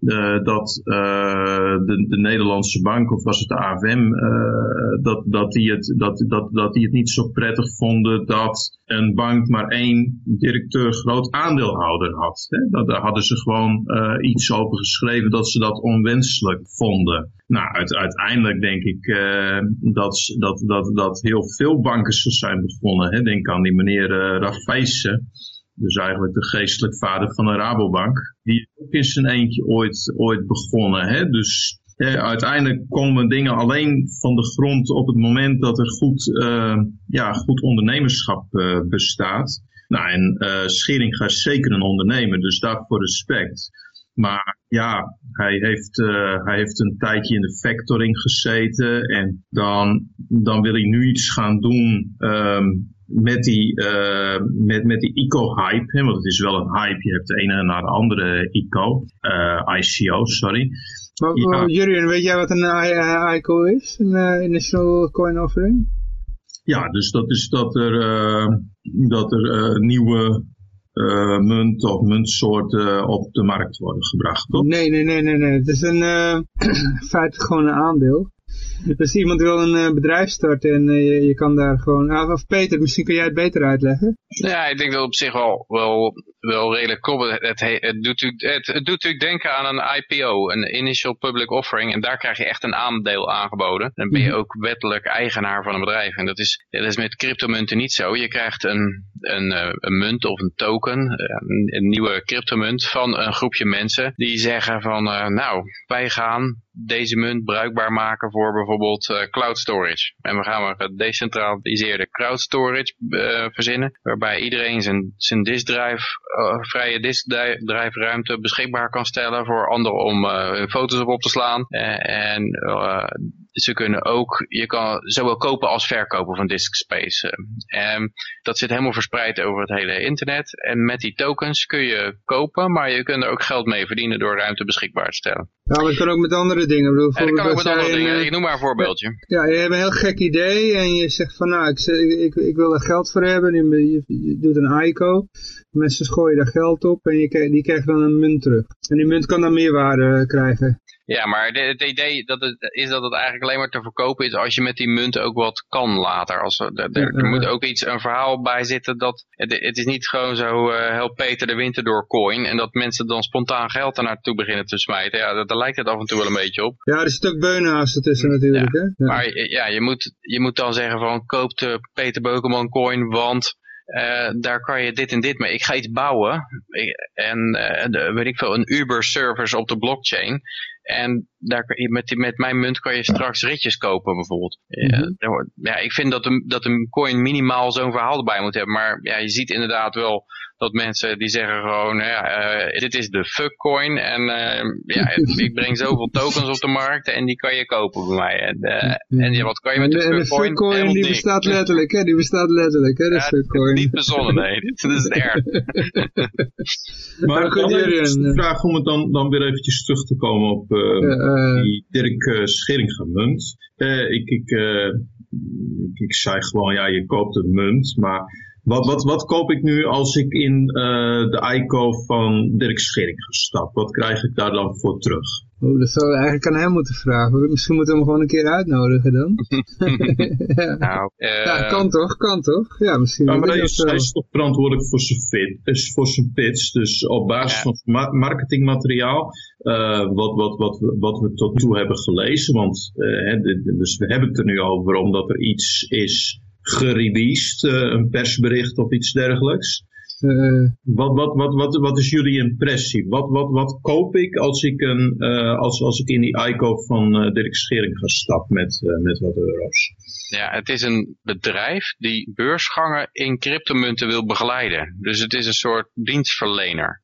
uh, dat uh, de, de, Nederlandse bank, of was het de AFM, uh, dat, dat, die het, dat, dat, dat die het niet zo prettig vonden dat een bank maar één directeur groot aandeelhouder had. Hè? Dat, daar hadden ze gewoon iets over geschreven dat ze dat onwenselijk vonden. Nou, uit, uiteindelijk denk ik dat, dat, dat, dat heel veel banken zo zijn begonnen. Hè? Denk aan die meneer uh, dus eigenlijk de geestelijk vader van de Rabobank, die ook in zijn eentje ooit, ooit begonnen. Hè? Dus uiteindelijk komen dingen alleen van de grond op het moment dat er goed, uh, ja, goed ondernemerschap uh, bestaat. Nou, en uh, Scheringa is zeker een ondernemer, dus daarvoor respect. Maar ja, hij heeft, hij heeft een tijdje in de factoring gezeten en dan, dan wil hij nu iets gaan doen um, met die, uh, met, met die ICO-hype, want het is wel een hype, je hebt de ene naar de andere ICO, uh, ICO, sorry. Maar, ja. Jurien, weet jij wat een ICO is, een uh, Initial Coin Offering? Ja, dus dat is dat er, dat er nieuwe munt of muntsoorten op de markt worden gebracht, toch? Nee, nee, nee, nee, nee. Het is een, feitelijk gewoon een aandeel. Dus iemand wil een uh, bedrijf starten en uh, je, je, kan daar gewoon... Ah, of Peter, misschien kun jij het beter uitleggen? Ja, ik denk dat op zich wel, wel, wel redelijk klopt. Het, het, doet het, het, doet natuurlijk denken aan een IPO, een Initial Public Offering. En daar krijg je echt een aandeel aangeboden. Dan ben je mhm. ook wettelijk eigenaar van een bedrijf. En dat is, dat is met cryptomunten niet zo. Je krijgt een, een, eh, een munt of een token, een, een nieuwe cryptomunt van een groepje mensen die zeggen van, nou, wij gaan deze munt bruikbaar maken voor bijvoorbeeld uh, cloud storage. En we gaan een gedecentraliseerde cloud storage uh, verzinnen, waarbij iedereen zijn, zijn disk drive, uh, vrije disk drive ruimte beschikbaar kan stellen voor anderen om hun foto's op op te slaan. en ze kunnen ook, je kan zowel kopen als verkopen van disk space. En dat zit helemaal verspreid over het hele internet. En met die tokens kun je kopen, maar je kunt er ook geld mee verdienen door ruimte beschikbaar te stellen. Ja, maar het kan ook met andere dingen. Bedoel, ja, dat kan ook met andere dingen. Eh, ik noem maar een voorbeeldje. Ja, je hebt een heel gek idee en je zegt van nou, ik, ik, ik wil er geld voor hebben. Je, je doet een ICO. Mensen gooien daar geld op en je, die krijgen dan een munt terug. En die munt kan dan meerwaarde krijgen. Ja, maar het idee dat het, is dat het eigenlijk alleen maar te verkopen is als je met die munt ook wat kan later. Als, er, er, er moet ook iets, een verhaal bij zitten dat het, het is niet gewoon zo uh, help Peter de winter door coin en dat mensen dan spontaan geld er naartoe beginnen te smijten. Ja, daar lijkt het af en toe wel een beetje op. Ja, er is een stuk beunhaast ertussen natuurlijk. Ja. Hè? Ja. Maar ja, je moet, je moet dan zeggen van koop de Peter Beukelman coin, want uh, daar kan je dit en dit mee. Ik ga iets bouwen. En uh, weet ik veel, een Uber service op de blockchain. En daar, met, met mijn munt kan je straks ritjes kopen bijvoorbeeld. Mm Ja, ik vind dat een, dat een coin minimaal zo'n verhaal erbij moet hebben. Maar ja, je ziet inderdaad wel dat mensen die zeggen gewoon, ja, uh, dit is de fuckcoin en uh, ja, ik breng zoveel tokens op de markt en die kan je kopen bij mij. En, uh, en ja, wat kan je met de fuckcoin? En de fuckcoin die bestaat letterlijk, hè? Die bestaat letterlijk, hè? De ja, fuckcoin. Niet bezonnen, nee. dit, is het erg. maar dan een vraag om het dan, dan weer eventjes terug te komen op die Dirk uh, Scheringa munt. ik, ik, ik, ik zei gewoon, ja, je koopt een munt, maar wat, wat, wat koop ik nu als ik in uh, de ICO van Dirk Schering ga stappen? Wat krijg ik daar dan voor terug? Oh, dat zou je eigenlijk aan hem moeten vragen. Misschien moeten we hem gewoon een keer uitnodigen dan. ja. Nou, uh... ja, kan toch, kan toch? Ja, misschien. Ja, maar hij is, hij is toch verantwoordelijk voor zijn, fit, dus voor zijn pitch. Dus op basis ja. van marketingmateriaal, uh, wat, wat, wat, wat we tot nu toe hebben gelezen. Want dus we hebben het er nu over omdat er iets is gereleased, uh, een persbericht of iets dergelijks. Uh, wat, wat, wat, wat, wat is jullie impressie? Wat, wat, wat koop ik als ik, een, uh, als, als ik in die ICO van uh, Dirk Schering ga stappen met, met wat euro's? Ja, het is een bedrijf die beursgangen in cryptomunten wil begeleiden. Dus het is een soort dienstverlener.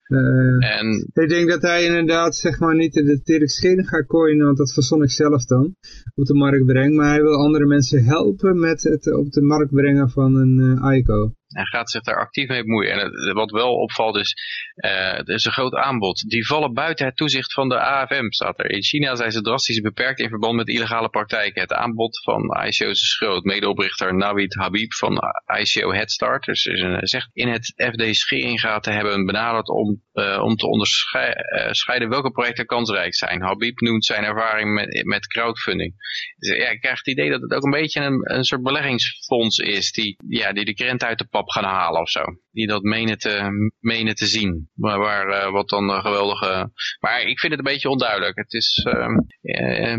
en... Ik denk dat hij inderdaad zeg maar niet de Dirk Schering gaat coinen, want dat verzon ik zelf dan, op de markt brengt. Maar hij wil andere mensen helpen met het op de markt brengen van een ICO. Hij gaat zich daar actief mee bemoeien. En wat wel opvalt is, uh, er is een groot aanbod. Die vallen buiten het toezicht van de AFM, staat er. In China zijn ze drastisch beperkt in verband met illegale praktijken. Het aanbod van ICO is groot. Medeoprichter Nawid Habib van ICO Headstart. Dus zegt in het FD Scheringa te hebben benaderd om, uh, om te onderscheiden welke projecten kansrijk zijn. Habib noemt zijn ervaring met, met crowdfunding. Dus, ja, ik krijg het idee dat het ook een beetje een, een soort beleggingsfonds is die, ja, die de krent uit de pap gaan halen of zo. Die dat menen te, menen te zien. Maar waar, uh, wat dan uh, geweldige... Maar ik vind het een beetje onduidelijk. Het is... Uh,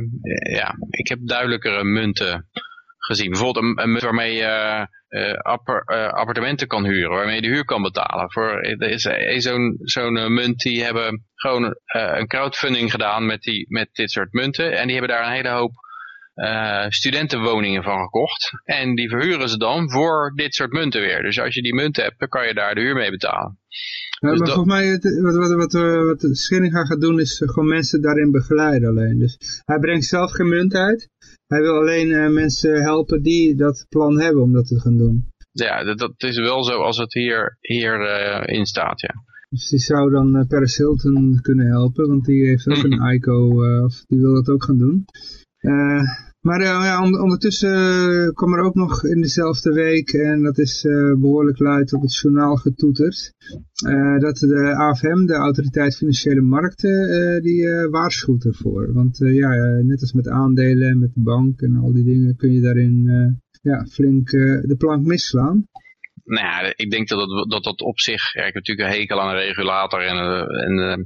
ja, ik heb duidelijkere munten gezien. Bijvoorbeeld een, munt waarmee je appartementen kan huren. Waarmee je de huur kan betalen. Voor, is zo'n zo'n munt die hebben gewoon een crowdfunding gedaan met, die, met dit soort munten. En die hebben daar een hele hoop uh, studentenwoningen van gekocht. En die verhuren ze dan voor dit soort munten weer. Dus als je die munten hebt, dan kan je daar de huur mee betalen. Ja, dus maar volgens mij, wat, wat, wat, wat, wat Scheringa gaat doen, is gewoon mensen daarin begeleiden alleen. Dus hij brengt zelf geen munt uit. Hij wil alleen uh, mensen helpen die dat plan hebben om dat te gaan doen. Ja, dat, dat is wel zo als het hier, hier uh, in staat, ja. Dus die zou dan uh, Paris Hilton kunnen helpen, want die heeft ook een ICO, of die wil dat ook gaan doen. Uh, maar uh, ja, ondertussen kwam er ook nog in dezelfde week, en dat is uh, behoorlijk luid op het journaal getoeterd, dat de AFM, de Autoriteit Financiële Markten, die waarschuwt ervoor. Want ja, net als met aandelen, met de bank en al die dingen, kun je daarin ja, flink de plank misslaan nou ja, ik denk dat dat, dat, dat op zich, ja, ik heb natuurlijk een hekel aan een regulator en, eh, en uh,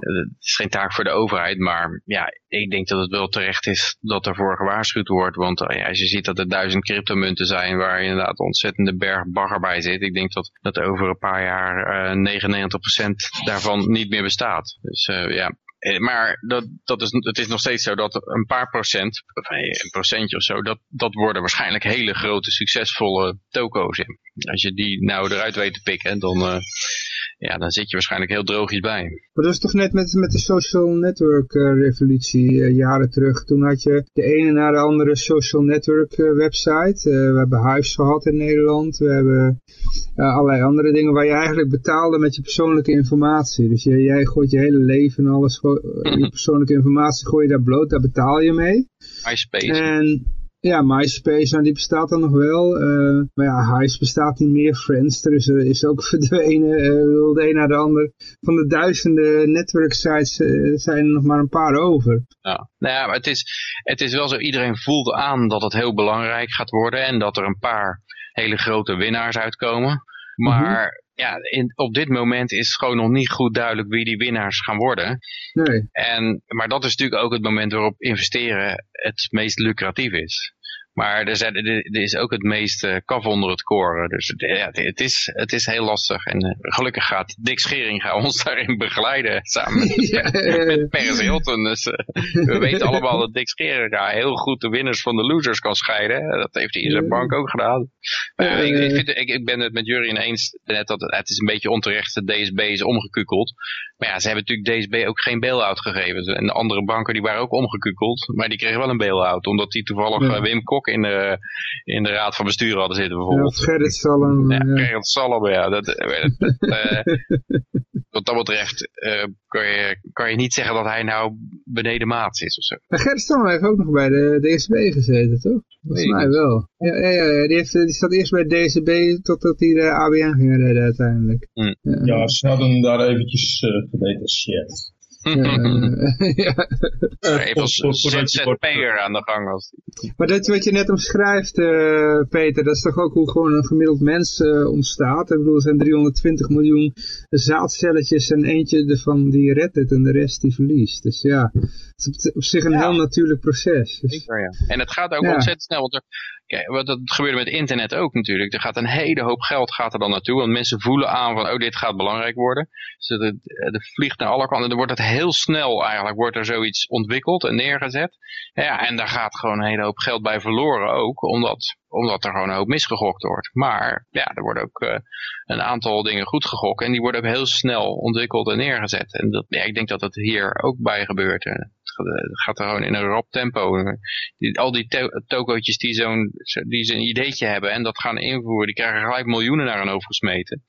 het is geen taak voor de overheid, maar ja, ik denk dat het wel terecht is dat ervoor gewaarschuwd wordt, want uh, ja, als je ziet dat er duizend cryptomunten zijn waar inderdaad ontzettende berg bagger bij zit, ik denk dat, dat over een paar jaar uh, 99% daarvan niet meer bestaat. Dus ja, eh, maar dat, dat is, het is nog steeds zo dat een paar procent, een procentje of zo, dat, dat worden waarschijnlijk hele grote succesvolle toko's. Als je die nou eruit weet te pikken, dan, uh, ja, dan zit je waarschijnlijk heel droogjes bij. Maar dat is toch net met, met de social network uh, revolutie uh, jaren terug. Toen had je de ene na de andere social network uh, website. we hebben Hives gehad in Nederland. We hebben allerlei andere dingen waar je eigenlijk betaalde met je persoonlijke informatie. Dus je, jij gooit je hele leven en alles, je persoonlijke informatie gooi je daar bloot, daar betaal je mee. MySpace. En ja, MySpace, nou, die bestaat dan nog wel. Uh, maar ja, Hives bestaat niet meer. Friendster is, is ook verdwenen. Uh, de een naar de ander. Van de duizenden network sites uh, zijn er nog maar een paar over. Ja, nou ja, maar het is, het is wel zo. Iedereen voelt aan dat het heel belangrijk gaat worden. En dat er een paar hele grote winnaars uitkomen. Maar mhm ja, in, op dit moment is gewoon nog niet goed duidelijk wie die winnaars gaan worden. Nee. En, maar dat is natuurlijk ook het moment waarop investeren het meest lucratief is. Maar er, zijn, er is ook het meeste kaf onder het koren. Dus ja, het, is, het is heel lastig. En gelukkig gaat Dick Scheringa ons daarin begeleiden. Samen met, met Paris Hilton. Dus we weten allemaal dat Dick Scheringa heel goed de winners van de losers kan scheiden. Dat heeft hij in zijn bank ook gedaan. ik, ik, vind, ik, ik, ben het met Jurien eens net dat het, is een beetje onterecht. De DSB is omgekukeld. Maar ja, ze hebben natuurlijk DSB ook geen bail-out gegeven. En de andere banken die waren ook omgekukeld. Maar die kregen wel een bail-out. Omdat die toevallig ja. Wim Kok in de, in de raad van bestuur hadden zitten bijvoorbeeld. Ja, Gerrit Salm. Ja, Gerrit Salm, ja. Dat, dat, uh, wat dat betreft uh, kan, je, kan je niet zeggen dat hij nou beneden maat is of zo. Maar Gerrit Salm heeft ook nog bij de DSB gezeten, toch? Volgens mij wel. Ja, ja, ja, die, heeft, die zat eerst bij DSB totdat hij de ABN ging redden uiteindelijk. Mm. Ja. ja, ze hadden daar eventjes uh, gedetacheerd. ja. Even als ZZP'er aan de gang was. Maar dat wat je net omschrijft, uh, Peter, dat is toch ook hoe gewoon een gemiddeld mens uh, ontstaat. Ik bedoel, er zijn 320 miljoen zaadcelletjes en eentje ervan die redt het en de rest die verliest. Dus ja, het is op, zich een heel natuurlijk proces. Dus... ja. En het gaat ook ontzettend snel, want er, Kijk, wat dat gebeurde met internet ook natuurlijk. Er gaat een hele hoop geld gaat er dan naartoe. Want mensen voelen aan van, oh dit gaat belangrijk worden. Dus het, het vliegt naar alle kanten. Dan wordt het heel snel eigenlijk, wordt er zoiets ontwikkeld en neergezet. Ja, en daar gaat gewoon een hele hoop geld bij verloren ook. Omdat, omdat er gewoon een hoop misgegokt wordt. Maar ja, er worden ook uh, een aantal dingen goed gegokt. En die worden ook heel snel ontwikkeld en neergezet. En dat, ja, ik denk dat dat hier ook bij gebeurt. Het gaat er gewoon in een rap tempo. Die, al die to tokootjes die zo'n die ideetje hebben en dat gaan invoeren, die krijgen gelijk miljoenen naar hun hoofd gesmeten.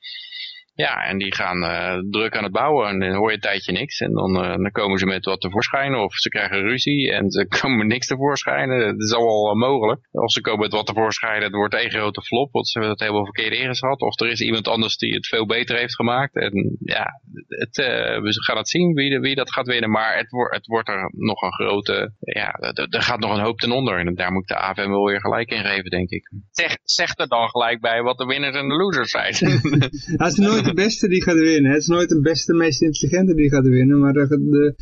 Ja, en die gaan uh, druk aan het bouwen en dan hoor je een tijdje niks. En dan, uh, dan komen ze met wat tevoorschijn of ze krijgen ruzie en ze komen niks tevoorschijn. Het is allemaal uh, mogelijk. Of ze komen met wat tevoorschijn, het wordt één grote flop, want ze hebben het helemaal verkeerd ingeschat. Of er is iemand anders die het veel beter heeft gemaakt. En ja, het, we gaan het zien wie, wie dat gaat winnen. Maar het, wordt het wordt er nog een grote, ja, er gaat nog een hoop ten onder. En daar moet de AFM wel weer gelijk in geven, denk ik. Zeg, zeg er dan gelijk bij wat de winners en de losers zijn. Als er nooit de beste die gaat winnen. Het is nooit de beste, meest intelligente die gaat winnen, maar de,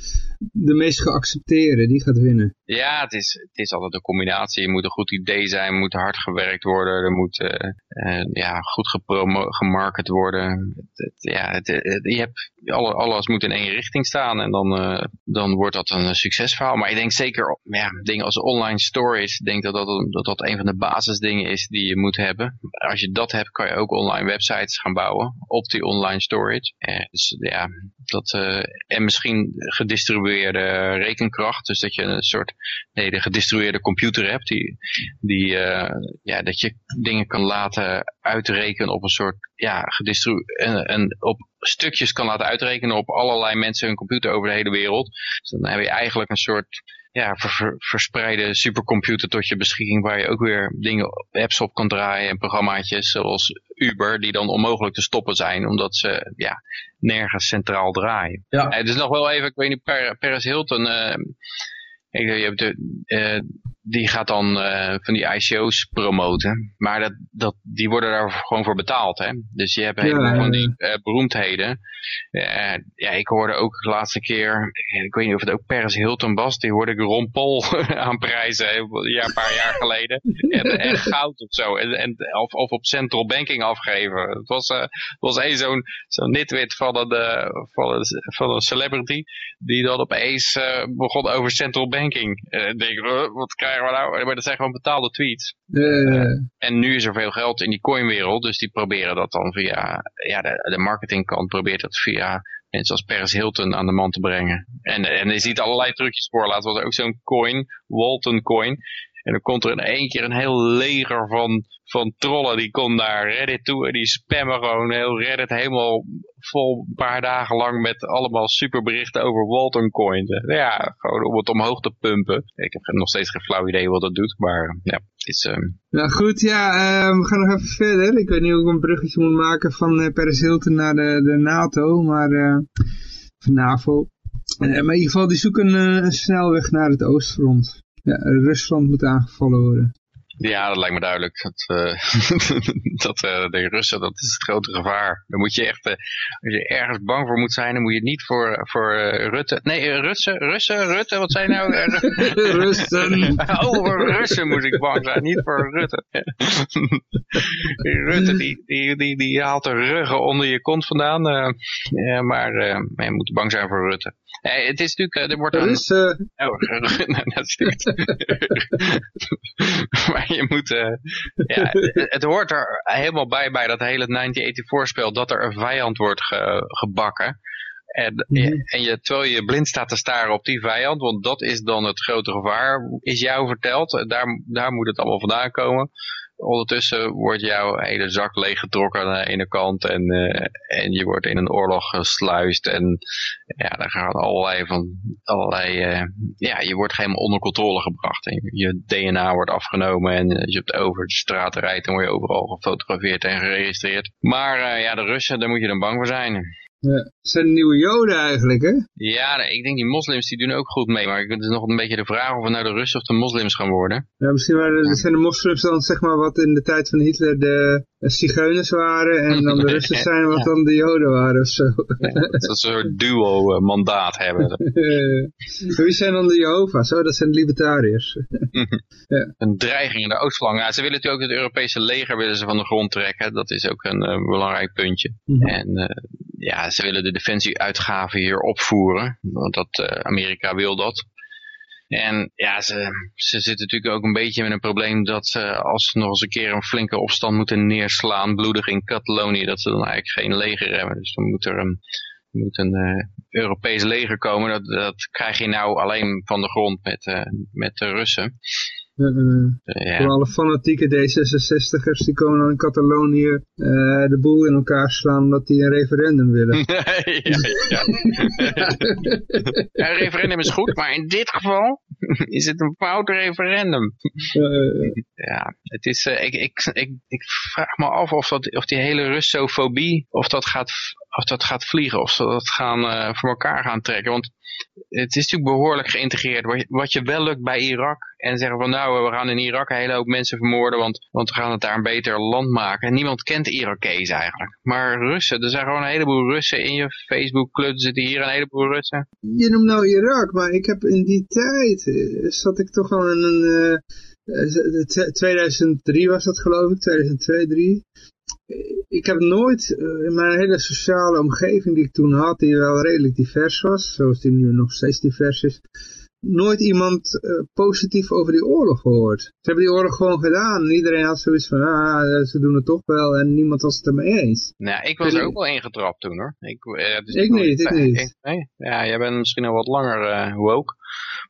de, meest geaccepteerde die gaat winnen. Ja, het is, het is altijd een combinatie. Je moet een goed idee zijn, moet hard gewerkt worden, er moet uh, uh, ja, goed gemarket worden. Ja, het, je hebt, alle, alles moet in één richting staan en dan, uh, dan wordt dat een succesverhaal. Maar ik denk zeker, ja, dingen als online stories, ik denk dat dat, dat dat een van de basisdingen is die je moet hebben. Als je dat hebt, kan je ook online websites gaan bouwen op die online storage. dus ja, dat, en misschien gedistribueerde rekenkracht, dus dat je een soort nee, de gedistribueerde computer hebt, die, die, uh, ja, dat je dingen kan laten uitrekenen op een soort, ja, gedistribueerde, en, en op stukjes kan laten uitrekenen op allerlei mensen hun computer over de hele wereld. Dus dan heb je eigenlijk een soort ja, ver, verspreide supercomputer tot je beschikking waar je ook weer dingen, apps op kan draaien en programmaatjes zoals Uber die dan onmogelijk te stoppen zijn omdat ze ja, nergens centraal draaien. Ja. Het is nog wel even, ik weet niet, Paris Hilton, uh, ik, je hebt de, uh, die gaat dan uh, van die ICO's promoten. Maar dat, dat, die worden daar gewoon voor betaald. Hè? Dus je hebt helemaal van die uh, beroemdheden. Uh, ja, ik hoorde ook de laatste keer, ik weet niet of het ook Paris Hilton was, die hoorde ik Ron Paul aanprijzen ja, een paar jaar geleden. en, en, goud of zo. En, en, of, of op central banking afgeven. Het was, was een zo'n zo'n nitwit van een, van, een, van een celebrity die dan opeens begon over central banking. En ik denk, wat krijg nou? Maar dat zijn gewoon betaalde tweets. en nu is er veel geld in die coinwereld, dus die proberen dat dan via, ja, de, de marketingkant probeert dat via mensen als Paris Hilton aan de man te brengen. En, en je ziet allerlei trucjes voor. Laten we ook zo'n coin, Walton coin. En dan komt er in één keer een heel leger van, van trollen. Die komt naar Reddit toe en die spammen gewoon heel Reddit helemaal vol een paar dagen lang met allemaal superberichten over Walton coins. Ja, gewoon om het omhoog te pumpen. Ik heb nog steeds geen flauw idee wat dat doet, maar ja, het is... Nou goed, ja, uh, we gaan nog even verder. Ik weet niet hoe ik een bruggetje moet maken van uh, Paris Hilton naar de, de NATO, maar... Uh, van NAVO. maar in ieder geval, die zoeken een snelweg naar het oostfront. Ja, Rusland moet aangevallen worden. Ja, dat lijkt me duidelijk. Dat, uh, dat uh, de Russen, dat is het grote gevaar. Dan moet je echt, uh, als je ergens bang voor moet zijn, dan moet je niet voor, voor Rutte... Nee, Russen, Russen, Rutte, wat zijn nou? Russen. oh, voor Russen moet ik bang zijn, niet voor Rutte. Rutte, die, die, die, die haalt de ruggen onder je kont vandaan. maar, maar je moet bang zijn voor Rutte. Hey, het is natuurlijk, er wordt. Is, uh... Oh, dat is maar je moet, uh, ja, het, het, hoort er helemaal bij bij dat hele 1984-spel dat er een vijand wordt ge, gebakken. En, mm -hmm. en je, terwijl je blind staat te staren op die vijand, want dat is dan het grote gevaar, is jou verteld. Daar, daar moet het allemaal vandaan komen ondertussen wordt jouw hele zak leeggetrokken aan de ene kant en, uh, en je wordt in een oorlog gesluist en ja, daar gaan allerlei van, allerlei, uh, ja, je wordt helemaal onder controle gebracht en je DNA wordt afgenomen en als je op de over de straat rijdt dan word je overal gefotografeerd en geregistreerd. Maar uh, ja, de Russen, daar moet je dan bang voor zijn. Ja, het zijn nieuwe joden eigenlijk, hè? Ja, ik denk die moslims die doen ook goed mee. Maar het is nog een beetje de vraag of het nou de Russen of de moslims gaan worden. Ja, misschien waren, zijn de moslims dan zeg maar wat in de tijd van Hitler de zigeuners waren. En dan de Russen zijn wat dan de joden waren of zo. Ja, dat ze een soort duo-mandaat hebben. Wie zijn dan de Jehovah's? Oh, dat zijn de libertariërs. ja. Een dreiging in de Oostflank. Ja, ze willen natuurlijk ook het Europese leger willen ze van de grond trekken. Dat is ook een uh, belangrijk puntje. Mm -hmm. En uh, ja, ze willen de defensieuitgaven hier opvoeren. Want dat, uh, Amerika wil dat. En ja, ze, ze zitten natuurlijk ook een beetje met een probleem dat ze als ze nog eens een keer een flinke opstand moeten neerslaan, bloedig in Catalonië, dat ze dan eigenlijk geen leger hebben. Dus dan moet er een, moet een uh, Europees leger komen. Dat, dat krijg je nou alleen van de grond met, uh, met de Russen. Uh, ja. Voor alle fanatieke D66'ers die komen dan in Catalonië uh, de boel in elkaar slaan omdat die een referendum willen. ja, ja. ja, een referendum is goed, maar in dit geval is het een fout referendum. Uh, ja, het is, ik, ik, ik, ik vraag me af of, dat, of die hele Russofobie, of dat gaat, of dat gaat vliegen, of ze dat gaan voor elkaar gaan trekken. Want het is natuurlijk behoorlijk geïntegreerd. Wat je wel lukt bij Irak en zeggen van nou, we gaan in Irak een hele hoop mensen vermoorden, want, want we gaan het daar een beter land maken. En niemand kent Irakees eigenlijk. Maar Russen, er zijn gewoon een heleboel Russen in je Facebookclub, er zitten hier een heleboel Russen. Je noemt nou Irak, maar ik heb in die tijd, zat ik toch al in een... Uh, 2003 was dat geloof ik, 2002, 2003 ik heb nooit uh, in mijn hele sociale omgeving die ik toen had, die wel redelijk divers was, zoals die nu nog steeds divers is, nooit iemand uh, positief over die oorlog gehoord. Ze hebben die oorlog gewoon gedaan en iedereen had zoiets van, ah, ze doen het toch wel en niemand was het ermee eens. Nou, ik was er ook wel ingetrapt toen hoor. Ik, dus ik niet, ik niet. Ik, nee? Ja, jij bent misschien al wat langer woke.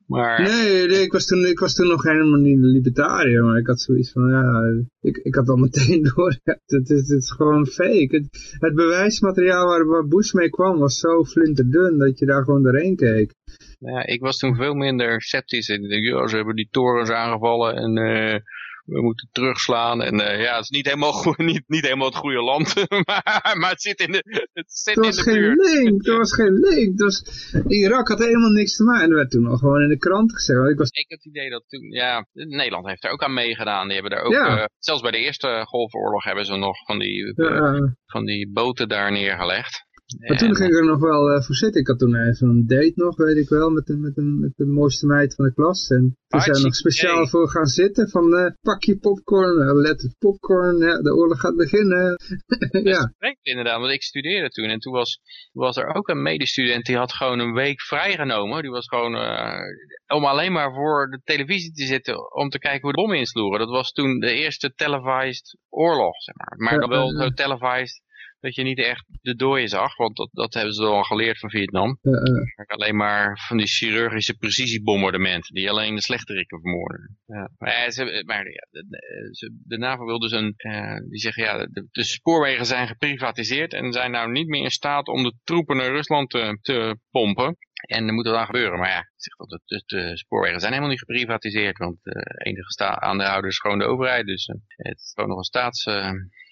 Maar... Nee, nee ik, was toen, ik was toen nog helemaal niet libertariër, maar ik had zoiets van, ja, ik, ik had al meteen door, het, is, het is gewoon fake. Het, het bewijsmateriaal waar, waar Bush mee kwam was zo flinterdun dat je daar gewoon doorheen keek. Ja, ik was toen veel minder sceptisch. Ik dacht, ja, ze hebben die torens aangevallen en uh, we moeten terugslaan. En uh, ja, het is niet helemaal, goed, niet, niet helemaal het goede land, maar, maar het zit in de, het zit er was in de geen buurt. link, er was geen link. Was, Irak had helemaal niks te maken. En er werd toen al gewoon in de krant gezegd. Ik, was... ik had het idee dat toen, ja, Nederland heeft er ook aan meegedaan. Die hebben daar ook, ja. uh, zelfs bij de eerste golfoorlog hebben ze nog van die, ja. van die boten daar neergelegd. Maar toen ging ik er nog wel uh, voor zitten. Ik had toen uh, zo'n date nog, weet ik wel, met de, met, met de mooiste meid van de klas. En toen zijn we nog speciaal voor gaan zitten van uh, pak je popcorn, let het popcorn, ja, de oorlog gaat beginnen. ja. Dat inderdaad, want ik studeerde toen en toen was, was er ook een medestudent die had gewoon een week vrijgenomen. Die was gewoon om alleen maar voor de televisie te zitten om te kijken hoe de bommen insloegen. Dat was toen de eerste televised oorlog, zeg maar. Maar dan wel zo televised dat je niet echt de dooien zag, want dat, dat hebben ze al geleerd van Vietnam. Uh, uh. Alleen maar van die chirurgische precisiebombardementen die alleen de slechterikken vermoorden. Ja. Maar, ze, maar ja, de, NAVO wil dus een, uh, die zeggen ja, de, de, spoorwegen zijn geprivatiseerd en zijn nou niet meer in staat om de troepen naar Rusland te, te pompen. En er moet er dan gebeuren. Maar ja, zeg dat de, de, spoorwegen zijn helemaal niet geprivatiseerd. Want de enige aandeelhouder is gewoon de overheid. Dus het is gewoon nog een staats,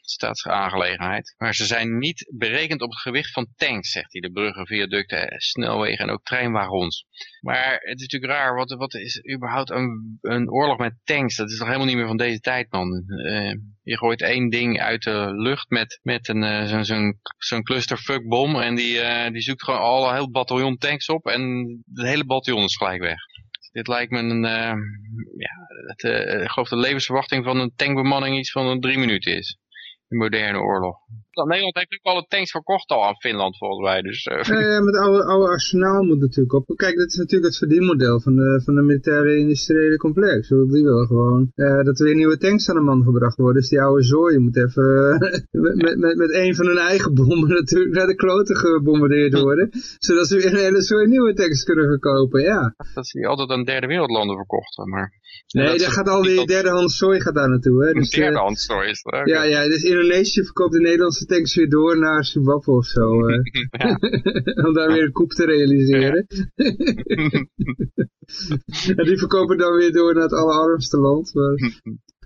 staatsaangelegenheid. Maar ze zijn niet berekend op het gewicht van tanks, zegt hij. De bruggen, viaducten, snelwegen en ook treinwagons. Maar het is natuurlijk raar, wat, wat is überhaupt een, een oorlog met tanks? Dat is toch helemaal niet meer van deze tijd, man. Uh, je gooit één ding uit de lucht met, met een uh, zo'n zo'n zo'n clusterfuckbom en die, die zoekt gewoon al een heel bataljon tanks op en het hele bataljon is gelijk weg. Dit lijkt me een, ja, ik geloof de levensverwachting van een tankbemanning iets van drie minuten is de moderne oorlog. Nederland heeft natuurlijk alle tanks verkocht al aan Finland volgens mij. Dus, uh... ja, met oude, oude arsenaal moet natuurlijk op. Kijk, dat is natuurlijk het verdienmodel van de, van de militaire industriële complex. Die willen gewoon uh, dat er weer nieuwe tanks aan de man gebracht worden. Dus die oude zooi moet even met, met, met, met een van hun eigen bommen natuurlijk naar de kloten gebombardeerd worden. zodat ze weer een hele zooi nieuwe tanks kunnen verkopen, ja. Dat ze die altijd aan derde wereldlanden verkochten, maar... Nee, daar gaat al die derdehands zooi gaat daar naartoe. Hè. Dus, derdehands zooi is dat? Ja, ja, dus Indonesië verkoopt de Nederlandse tanks weer door naar Zimbabwe of zo. Om daar weer een koep te realiseren. en die verkopen dan weer door naar het allerarmste land. Maar...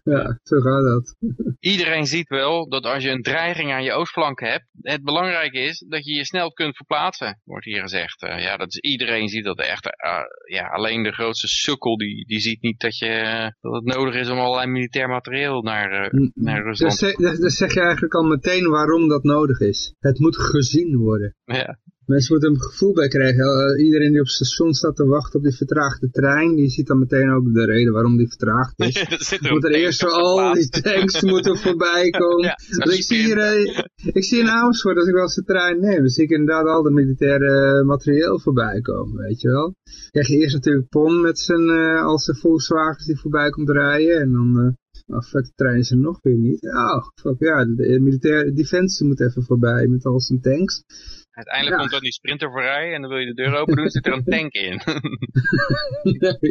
Ja, zo gaat dat. Iedereen ziet wel dat als je een dreiging aan je oostflank hebt, het belangrijke is dat je je snel kunt verplaatsen, wordt hier gezegd. Uh, ja, dat is, iedereen ziet dat echt. Uh, ja, alleen de grootste sukkel die, die ziet niet dat, je, dat het nodig is om allerlei militair materieel naar, uh, naar Rusland te dus, dus zeg je eigenlijk al meteen waarom dat nodig is. Het moet gezien worden. Ja. Mensen moeten een gevoel bij krijgen. Uh, iedereen die op het station staat te wachten op die vertraagde trein, die ziet dan meteen ook de reden waarom die vertraagd is. er moet er eerst al die tanks moeten voorbij komen. Ja, ik, zie hier, uh, ik zie in Amersfoort, als ik wel eens de trein neem, dan zie ik inderdaad al de militaire materieel voorbij komen, weet je wel. Krijg je eerst natuurlijk PON met zijn, uh, al zijn Volkswagens die voorbij komt rijden en dan... Oh, fuck, de trein is er nog weer niet. Oh, fuck, ja, de, de militaire defensie moet even voorbij met al zijn tanks. Uiteindelijk komt dan die sprinter voorbij en dan wil je de deur open doen, zit er een tank in.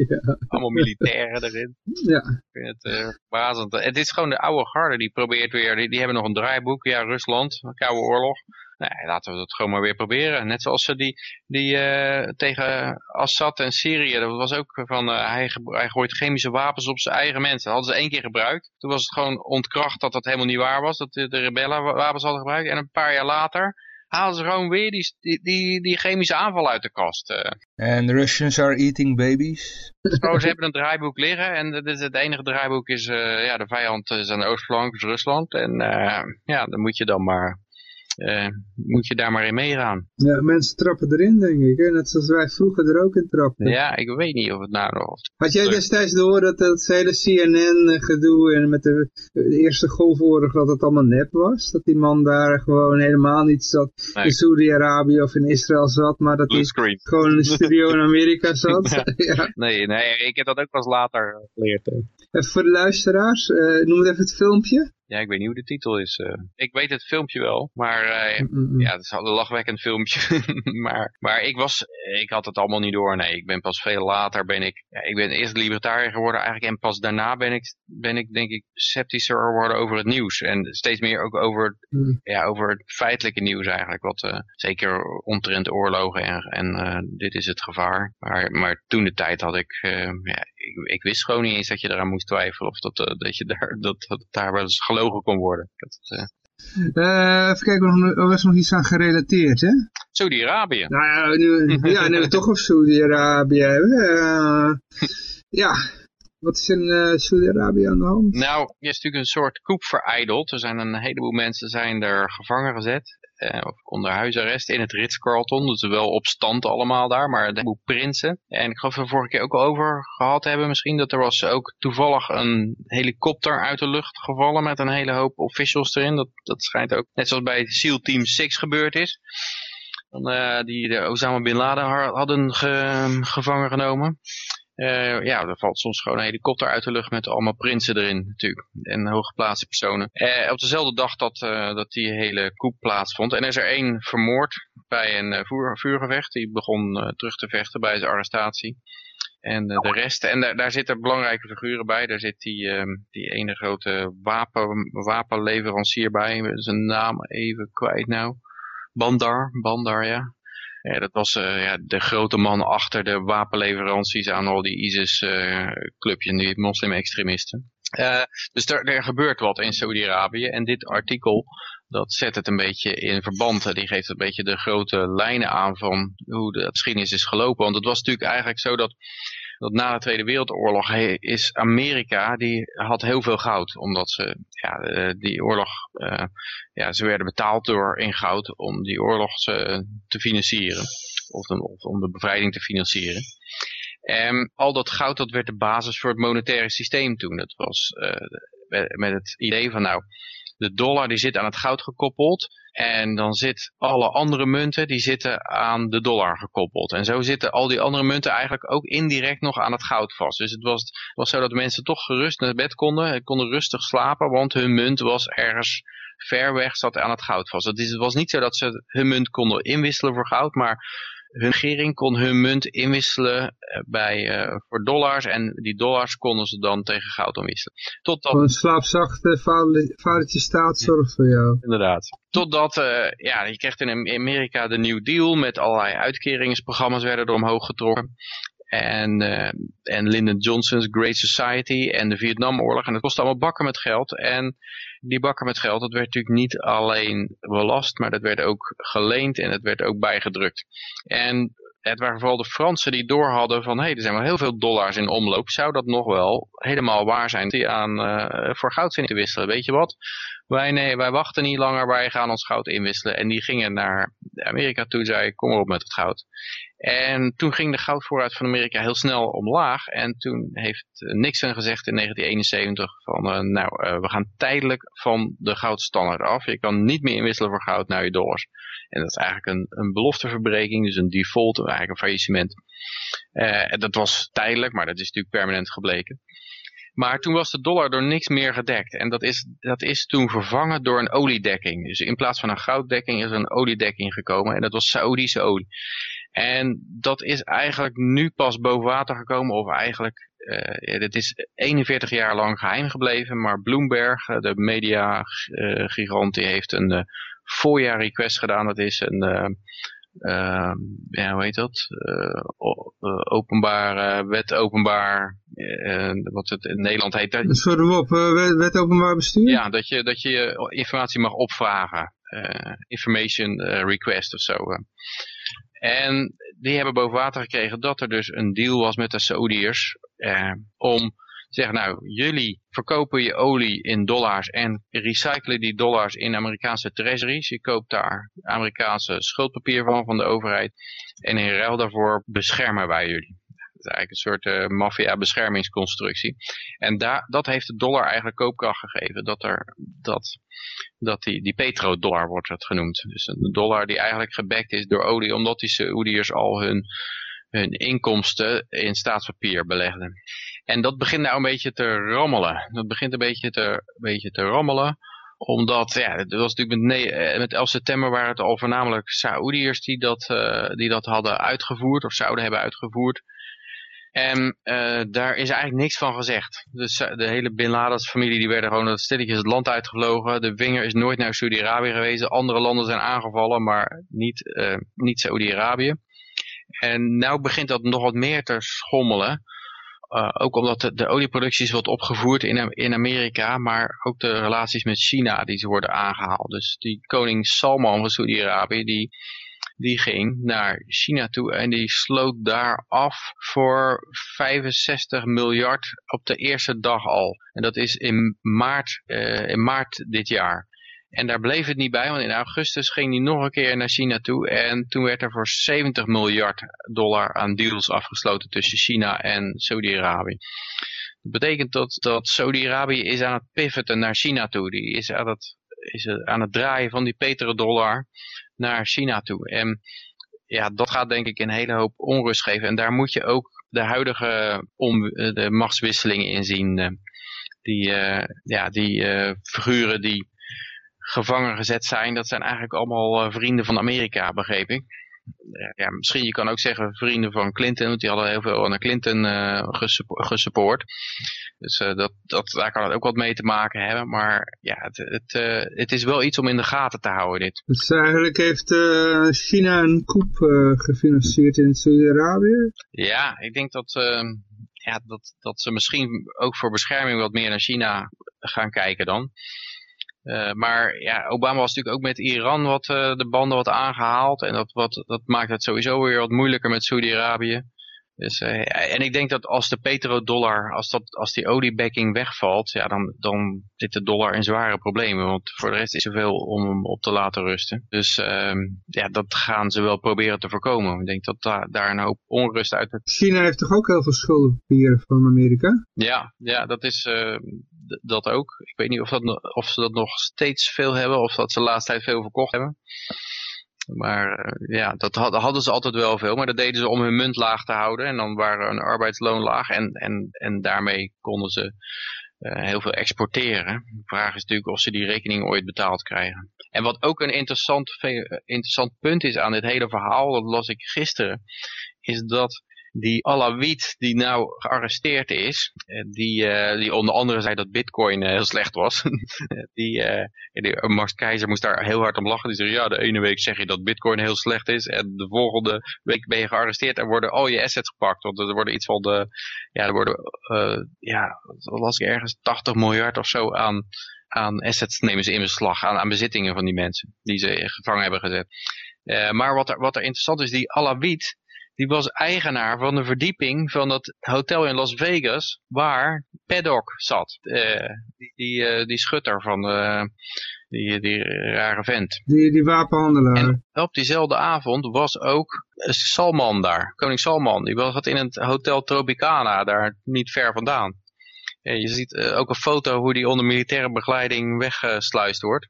ja. Allemaal militairen erin. Ja. Ik vind het uh, verbazend. Het is gewoon de oude garde die probeert weer, die, die hebben nog een draaiboek, ja Rusland, Koude Oorlog. Nee, laten we dat gewoon maar weer proberen. Net zoals ze die, die uh, tegen Assad en Syrië, dat was ook van, uh, hij, hij gooit chemische wapens op zijn eigen mensen. Dat hadden ze één keer gebruikt. Toen was het gewoon ontkracht dat dat helemaal niet waar was, dat de rebellen wapens hadden gebruikt. En een paar jaar later halen ze gewoon weer die, die, die, chemische aanval uit de kast. En the Russians are eating babies. Oh, ze hebben een draaiboek liggen en het, het enige draaiboek is, uh, ja, de vijand is aan de oostflank, is Rusland. En uh, ja, dan moet je dan maar uh, moet je daar maar in meegaan. Ja, mensen trappen erin, denk ik. Hè? Net zoals wij vroeger er ook in trapten. Ja, ik weet niet of het nou nog... Had jij destijds door dat dat hele CNN-gedoe en met de, de, eerste golfoorlog dat het allemaal nep was? Dat die man daar gewoon helemaal niet zat in Saudi-Arabië of in Israël zat, maar dat hij gewoon in een studio in Amerika zat? ja. Nee, nee, ik heb dat ook pas later geleerd. Even voor de luisteraars, uh, noem het even het filmpje. Ja, ik weet niet hoe de titel is. Uh. Ik weet het filmpje wel, maar uh, mm -mm. ja, het is al een lachwekkend filmpje. maar, maar ik was, ik had het allemaal niet door. Nee, ik ben pas veel later ben ik, ja, ik ben eerst libertariër geworden eigenlijk en pas daarna ben ik, ben ik denk ik sceptischer geworden over het nieuws. En steeds meer ook over, mm. ja, over het feitelijke nieuws eigenlijk. Wat uh, zeker omtrent oorlogen en, en dit is het gevaar. Maar, maar toen de tijd had ik, ja, ik, ik, wist gewoon niet eens dat je eraan moest twijfelen of dat, dat je daar, dat, dat daar wel eens gelogen kon worden. Dat, uh... Uh, even kijken, er was nog iets aan gerelateerd, hè? Saudi-Arabië. Nou ja, nu, ja, nu we toch over Saudi-Arabië hebben. Uh, ja, wat is in uh, Saudi-Arabië aan de hand? Nou, er is natuurlijk een soort koep vereideld. Er zijn een heleboel mensen zijn er gevangen gezet uh, onder huisarrest in het Ritz-Carlton. Dus wel op stand allemaal daar, maar een heleboel prinsen. En ik geloof dat we vorige keer ook al over gehad hebben misschien, dat er was ook toevallig een helikopter uit de lucht gevallen met een hele hoop officials erin. Dat, dat schijnt ook, net zoals bij SEAL Team 6 gebeurd is. Uh, die de Osama Bin Laden hadden ge, gevangen genomen. Uh, ja, er valt soms gewoon een helikopter uit de lucht met allemaal prinsen erin natuurlijk. En hooggeplaatste personen. Uh, op dezelfde dag dat, uh, dat die hele koep plaatsvond. En er is er één vermoord bij een vuur, vuurgevecht. Die begon terug te vechten bij zijn arrestatie. En de rest, en daar, daar zitten belangrijke figuren bij. Daar zit die, ehm, die ene grote wapen, wapenleverancier bij. Zijn naam even kwijt nou. Bandar, Bandar ja. Ja, dat was uh, ja, de grote man achter de wapenleveranties aan al die ISIS-clubjes en die moslim-extremisten. Uh, dus er, er gebeurt wat in Saudi-Arabië en dit artikel dat zet het een beetje in verband. Die geeft een beetje de grote lijnen aan van hoe de geschiedenis is gelopen. Want het was natuurlijk eigenlijk zo dat, dat na de Tweede Wereldoorlog is Amerika, die had heel veel goud. Omdat ze, ja, die oorlog, uh, ja, ze werden betaald door in goud om die oorlog te financieren. Of, om de bevrijding te financieren. En al dat goud dat werd de basis voor het monetaire systeem toen. Dat was met het idee van nou, de dollar die zit aan het goud gekoppeld. En dan zit alle andere munten, die zitten aan de dollar gekoppeld. En zo zitten al die andere munten eigenlijk ook indirect nog aan het goud vast. Dus het was, was zo dat mensen toch gerust naar bed konden, konden rustig slapen, want hun munt was ergens ver weg, zat aan het goud vast. Het was niet zo dat ze hun munt konden inwisselen voor goud, maar hun regering kon hun munt inwisselen eh, bij, uh, voor dollars en die dollars konden ze dan tegen goud omwisselen. Totdat... Een slaapzachte vadertje staat zorgt voor jou. Inderdaad. Totdat, uh, ja, je kreeg in Amerika de New Deal met allerlei uitkeringsprogramma's werden er omhoog getrokken en, uh, en Lyndon Johnson's Great Society en de Vietnamoorlog. En dat kostte allemaal bakken met geld. En die bakken met geld, dat werd natuurlijk niet alleen belast, maar dat werd ook geleend en het werd ook bijgedrukt. En het waren vooral de Fransen die door hadden van, hé, hey, er zijn wel heel veel dollars in omloop. Zou dat nog wel helemaal waar zijn die aan, uh, voor goud zijn te wisselen? Weet je wat? Wij, nee, wij wachten niet langer, wij gaan ons goud inwisselen. En die gingen naar Amerika toe, zei kom op met het goud. En toen ging de goudvoorraad van Amerika heel snel omlaag. En toen heeft Nixon gezegd in 1971 van, uh, nou, uh, we gaan tijdelijk van de goudstandaard af. Je kan niet meer inwisselen voor goud naar je dollars. En dat is eigenlijk een, een belofteverbreking, dus een default, eigenlijk een faillissement. Uh, dat was tijdelijk, maar dat is natuurlijk permanent gebleken. Maar toen was de dollar door niks meer gedekt. En dat is, dat is toen vervangen door een oliedekking. Dus in plaats van een gouddekking is er een oliedekking gekomen. En dat was Saoedische olie. En dat is eigenlijk nu pas boven water gekomen. Of eigenlijk, uh, het is 41 jaar lang geheim gebleven. Maar Bloomberg, eh, de media uh, gigant, die heeft een voorjaar request gedaan. Dat is een ja, hoe heet dat? Uh, openbaar, wet openbaar, wat het in Nederland heet. Soort WOP, wet, wet, openbaar bestuur? Ja, dat je, dat je informatie mag opvragen. information request of zo. En die hebben boven water gekregen dat er dus een deal was met de Saoediërs om zeggen, nou, jullie verkopen je olie in dollars en recyclen die dollars in Amerikaanse treasuries. Je koopt daar Amerikaanse schuldpapier van, van de overheid. En in ruil daarvoor beschermen wij jullie. Dat is eigenlijk een soort uh, maffia-beschermingsconstructie. En daar, dat heeft de dollar eigenlijk koopkracht gegeven. Dat, er, dat, dat die, die petrodollar wordt het genoemd. Dus een dollar die eigenlijk gebackt is door olie, omdat die Saoediërs al hun hun inkomsten in staatspapier belegden. En dat begint nou een beetje te rommelen. Dat begint een beetje te, een beetje te rommelen omdat, ja, het was natuurlijk met, eh, met 11 september waren het al voornamelijk Saoediërs die dat, uh, die dat hadden uitgevoerd of zouden hebben uitgevoerd. En uh, daar is eigenlijk niks van gezegd. Dus de hele Bin Laden's familie die werden gewoon stilletjes het land uitgevlogen. De vinger is nooit naar Saudi-Arabië geweest. Andere landen zijn aangevallen, maar niet, niet Saudi-Arabië. En nu begint dat nog wat meer te schommelen. Uh, ook omdat de, de, olieproductie wat opgevoerd in, in Amerika, maar ook de relaties met China die worden aangehaald. Dus die koning Salman van Saudi-Arabië, die, die ging naar China toe en die sloot daar af voor 65 miljard op de eerste dag al. En dat is in maart, uh, in maart dit jaar. En daar bleef het niet bij, want in augustus ging hij nog een keer naar China toe. En toen werd er voor 70 miljard dollar aan deals afgesloten tussen China en Saudi-Arabië. Dat betekent dat, dat Saudi-Arabië is aan het pivoten naar China toe. Die is aan het, is aan het draaien van die petrodollar naar China toe. En ja, dat gaat denk ik een hele hoop onrust geven. En daar moet je ook de huidige om, de machtswisselingen in zien. Eh, die, uh, ja, die uh, figuren die gevangen gezet zijn, dat zijn eigenlijk allemaal uh, vrienden van Amerika, begreep ik. Ja, misschien je kan ook zeggen vrienden van Clinton, want die hadden heel veel aan Clinton uh, gesupport. Dus uh, dat, dat, daar kan het ook wat mee te maken hebben. Maar ja, het, het, het is wel iets om in de gaten te houden dit. Dus eigenlijk heeft China een coup gefinancierd in Saudi-Arabië? Ja, ik denk dat ja, dat, dat ze misschien ook voor bescherming wat meer naar China gaan kijken dan. Uh, maar ja, Obama was natuurlijk ook met Iran wat uh, de banden wat aangehaald. En dat, wat, dat maakt het sowieso weer wat moeilijker met Saudi-Arabië. Dus, uh, en ik denk dat als de petrodollar, als, dat, als die oliebacking wegvalt, ja, dan, dan zit de dollar in zware problemen. Want voor de rest is er veel om hem op te laten rusten. Dus uh, ja, dat gaan ze wel proberen te voorkomen. Ik denk dat da daar een hoop onrust uit... China heeft toch ook heel veel schuldenpapieren van Amerika? Ja, ja dat is uh, dat ook. Ik weet niet of, dat, of ze dat nog steeds veel hebben of dat ze de laatste tijd veel verkocht hebben. Maar uh, ja, dat hadden ze altijd wel veel. Maar dat deden ze om hun munt laag te houden. En dan waren hun arbeidsloon laag. En, en, en daarmee konden ze uh, heel veel exporteren. De vraag is natuurlijk of ze die rekening ooit betaald krijgen. En wat ook een interessant, interessant punt is aan dit hele verhaal, dat las ik gisteren, is dat die Alawit die nou gearresteerd is, eh, die, uh, die onder andere zei dat bitcoin uh, heel slecht was. die, uh, Max Keizer moest daar heel hard om lachen. Die zei, ja, de ene week zeg je dat bitcoin heel slecht is en de volgende week ben je gearresteerd en worden al je assets gepakt. Want er worden iets van de, ja, er worden, ja, wat las ik ergens, 80 miljard of zo aan aan assets nemen ze in beslag, aan, aan bezittingen van die mensen die ze gevangen hebben gezet. Uh, maar wat er, wat er interessant is, die Alawit, die was eigenaar van de verdieping van dat hotel in Las Vegas waar Paddock zat. Uh, die, die, uh, die schutter van uh, die, die rare vent. Die, die wapenhandelaar. En op diezelfde avond was ook Salman daar, koning Salman. Die was in het hotel Tropicana, daar niet ver vandaan. je ziet ook een foto hoe die onder militaire begeleiding weggesluist wordt.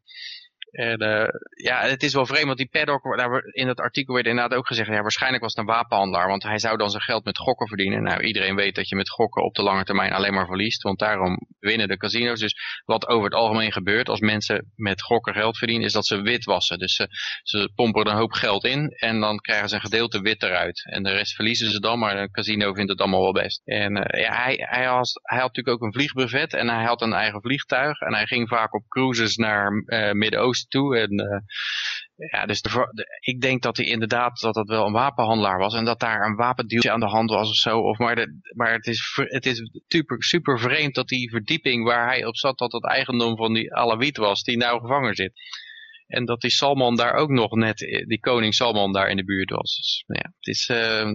En uh, ja, het is wel vreemd, want die paddock, daar in het artikel werd inderdaad ook gezegd, ja, waarschijnlijk was het een wapenhandelaar, want hij zou dan zijn geld met gokken verdienen. Nou, iedereen weet dat je met gokken op de lange termijn alleen maar verliest, want daarom winnen de casino's. Dus wat over het algemeen gebeurt als mensen met gokken geld verdienen, is dat ze witwassen. Dus ze, ze pompen er een hoop geld in en dan krijgen ze een gedeelte wit eruit. En de rest verliezen ze dan, maar een casino vindt het allemaal wel best. En uh, ja, hij, hij, had, hij had natuurlijk ook een vliegbrevet en hij had een eigen vliegtuig en hij ging vaak op cruises naar uh, Midden-Oosten toe. En, uh, ja, dus de, ik denk dat hij inderdaad dat dat wel een wapenhandelaar was en dat daar een wapendealtje aan de hand was of zo. Of, maar maar het is, het is super, super vreemd dat die verdieping waar hij op zat, dat het eigendom van die Alawit was, die nou gevangen zit. En dat die Salman daar ook nog net, die koning Salman daar in de buurt was. Dus, ja, het is... Uh,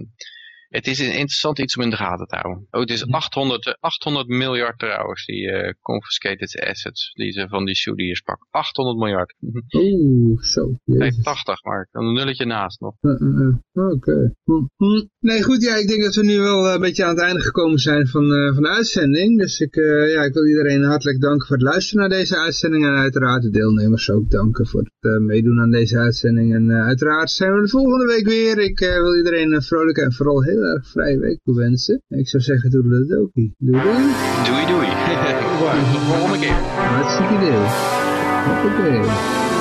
het is interessant iets om in de gaten te houden. Oh, het is 800, 800 miljard trouwens, die uh, confiscated assets die ze van die Saudis pakken. 800 miljard. Oeh, zo. Nee, 80, maar een nulletje naast nog. Uh, uh, Oké. Okay. Hm. Nee, goed, ja, ik denk dat we nu wel een beetje aan het einde gekomen zijn van, van de uitzending. Dus ik, ja, ik wil iedereen hartelijk danken voor het luisteren naar deze uitzending. En uiteraard de deelnemers ook danken voor het meedoen aan deze uitzending. En uiteraard zijn we de volgende week weer. Ik wil iedereen een vrolijke en vooral heel erg vrije week wensen. Ik zou zeggen, doe de dokie. Doei doei. Doei doei. Tot de volgende keer. Hartstikke idee.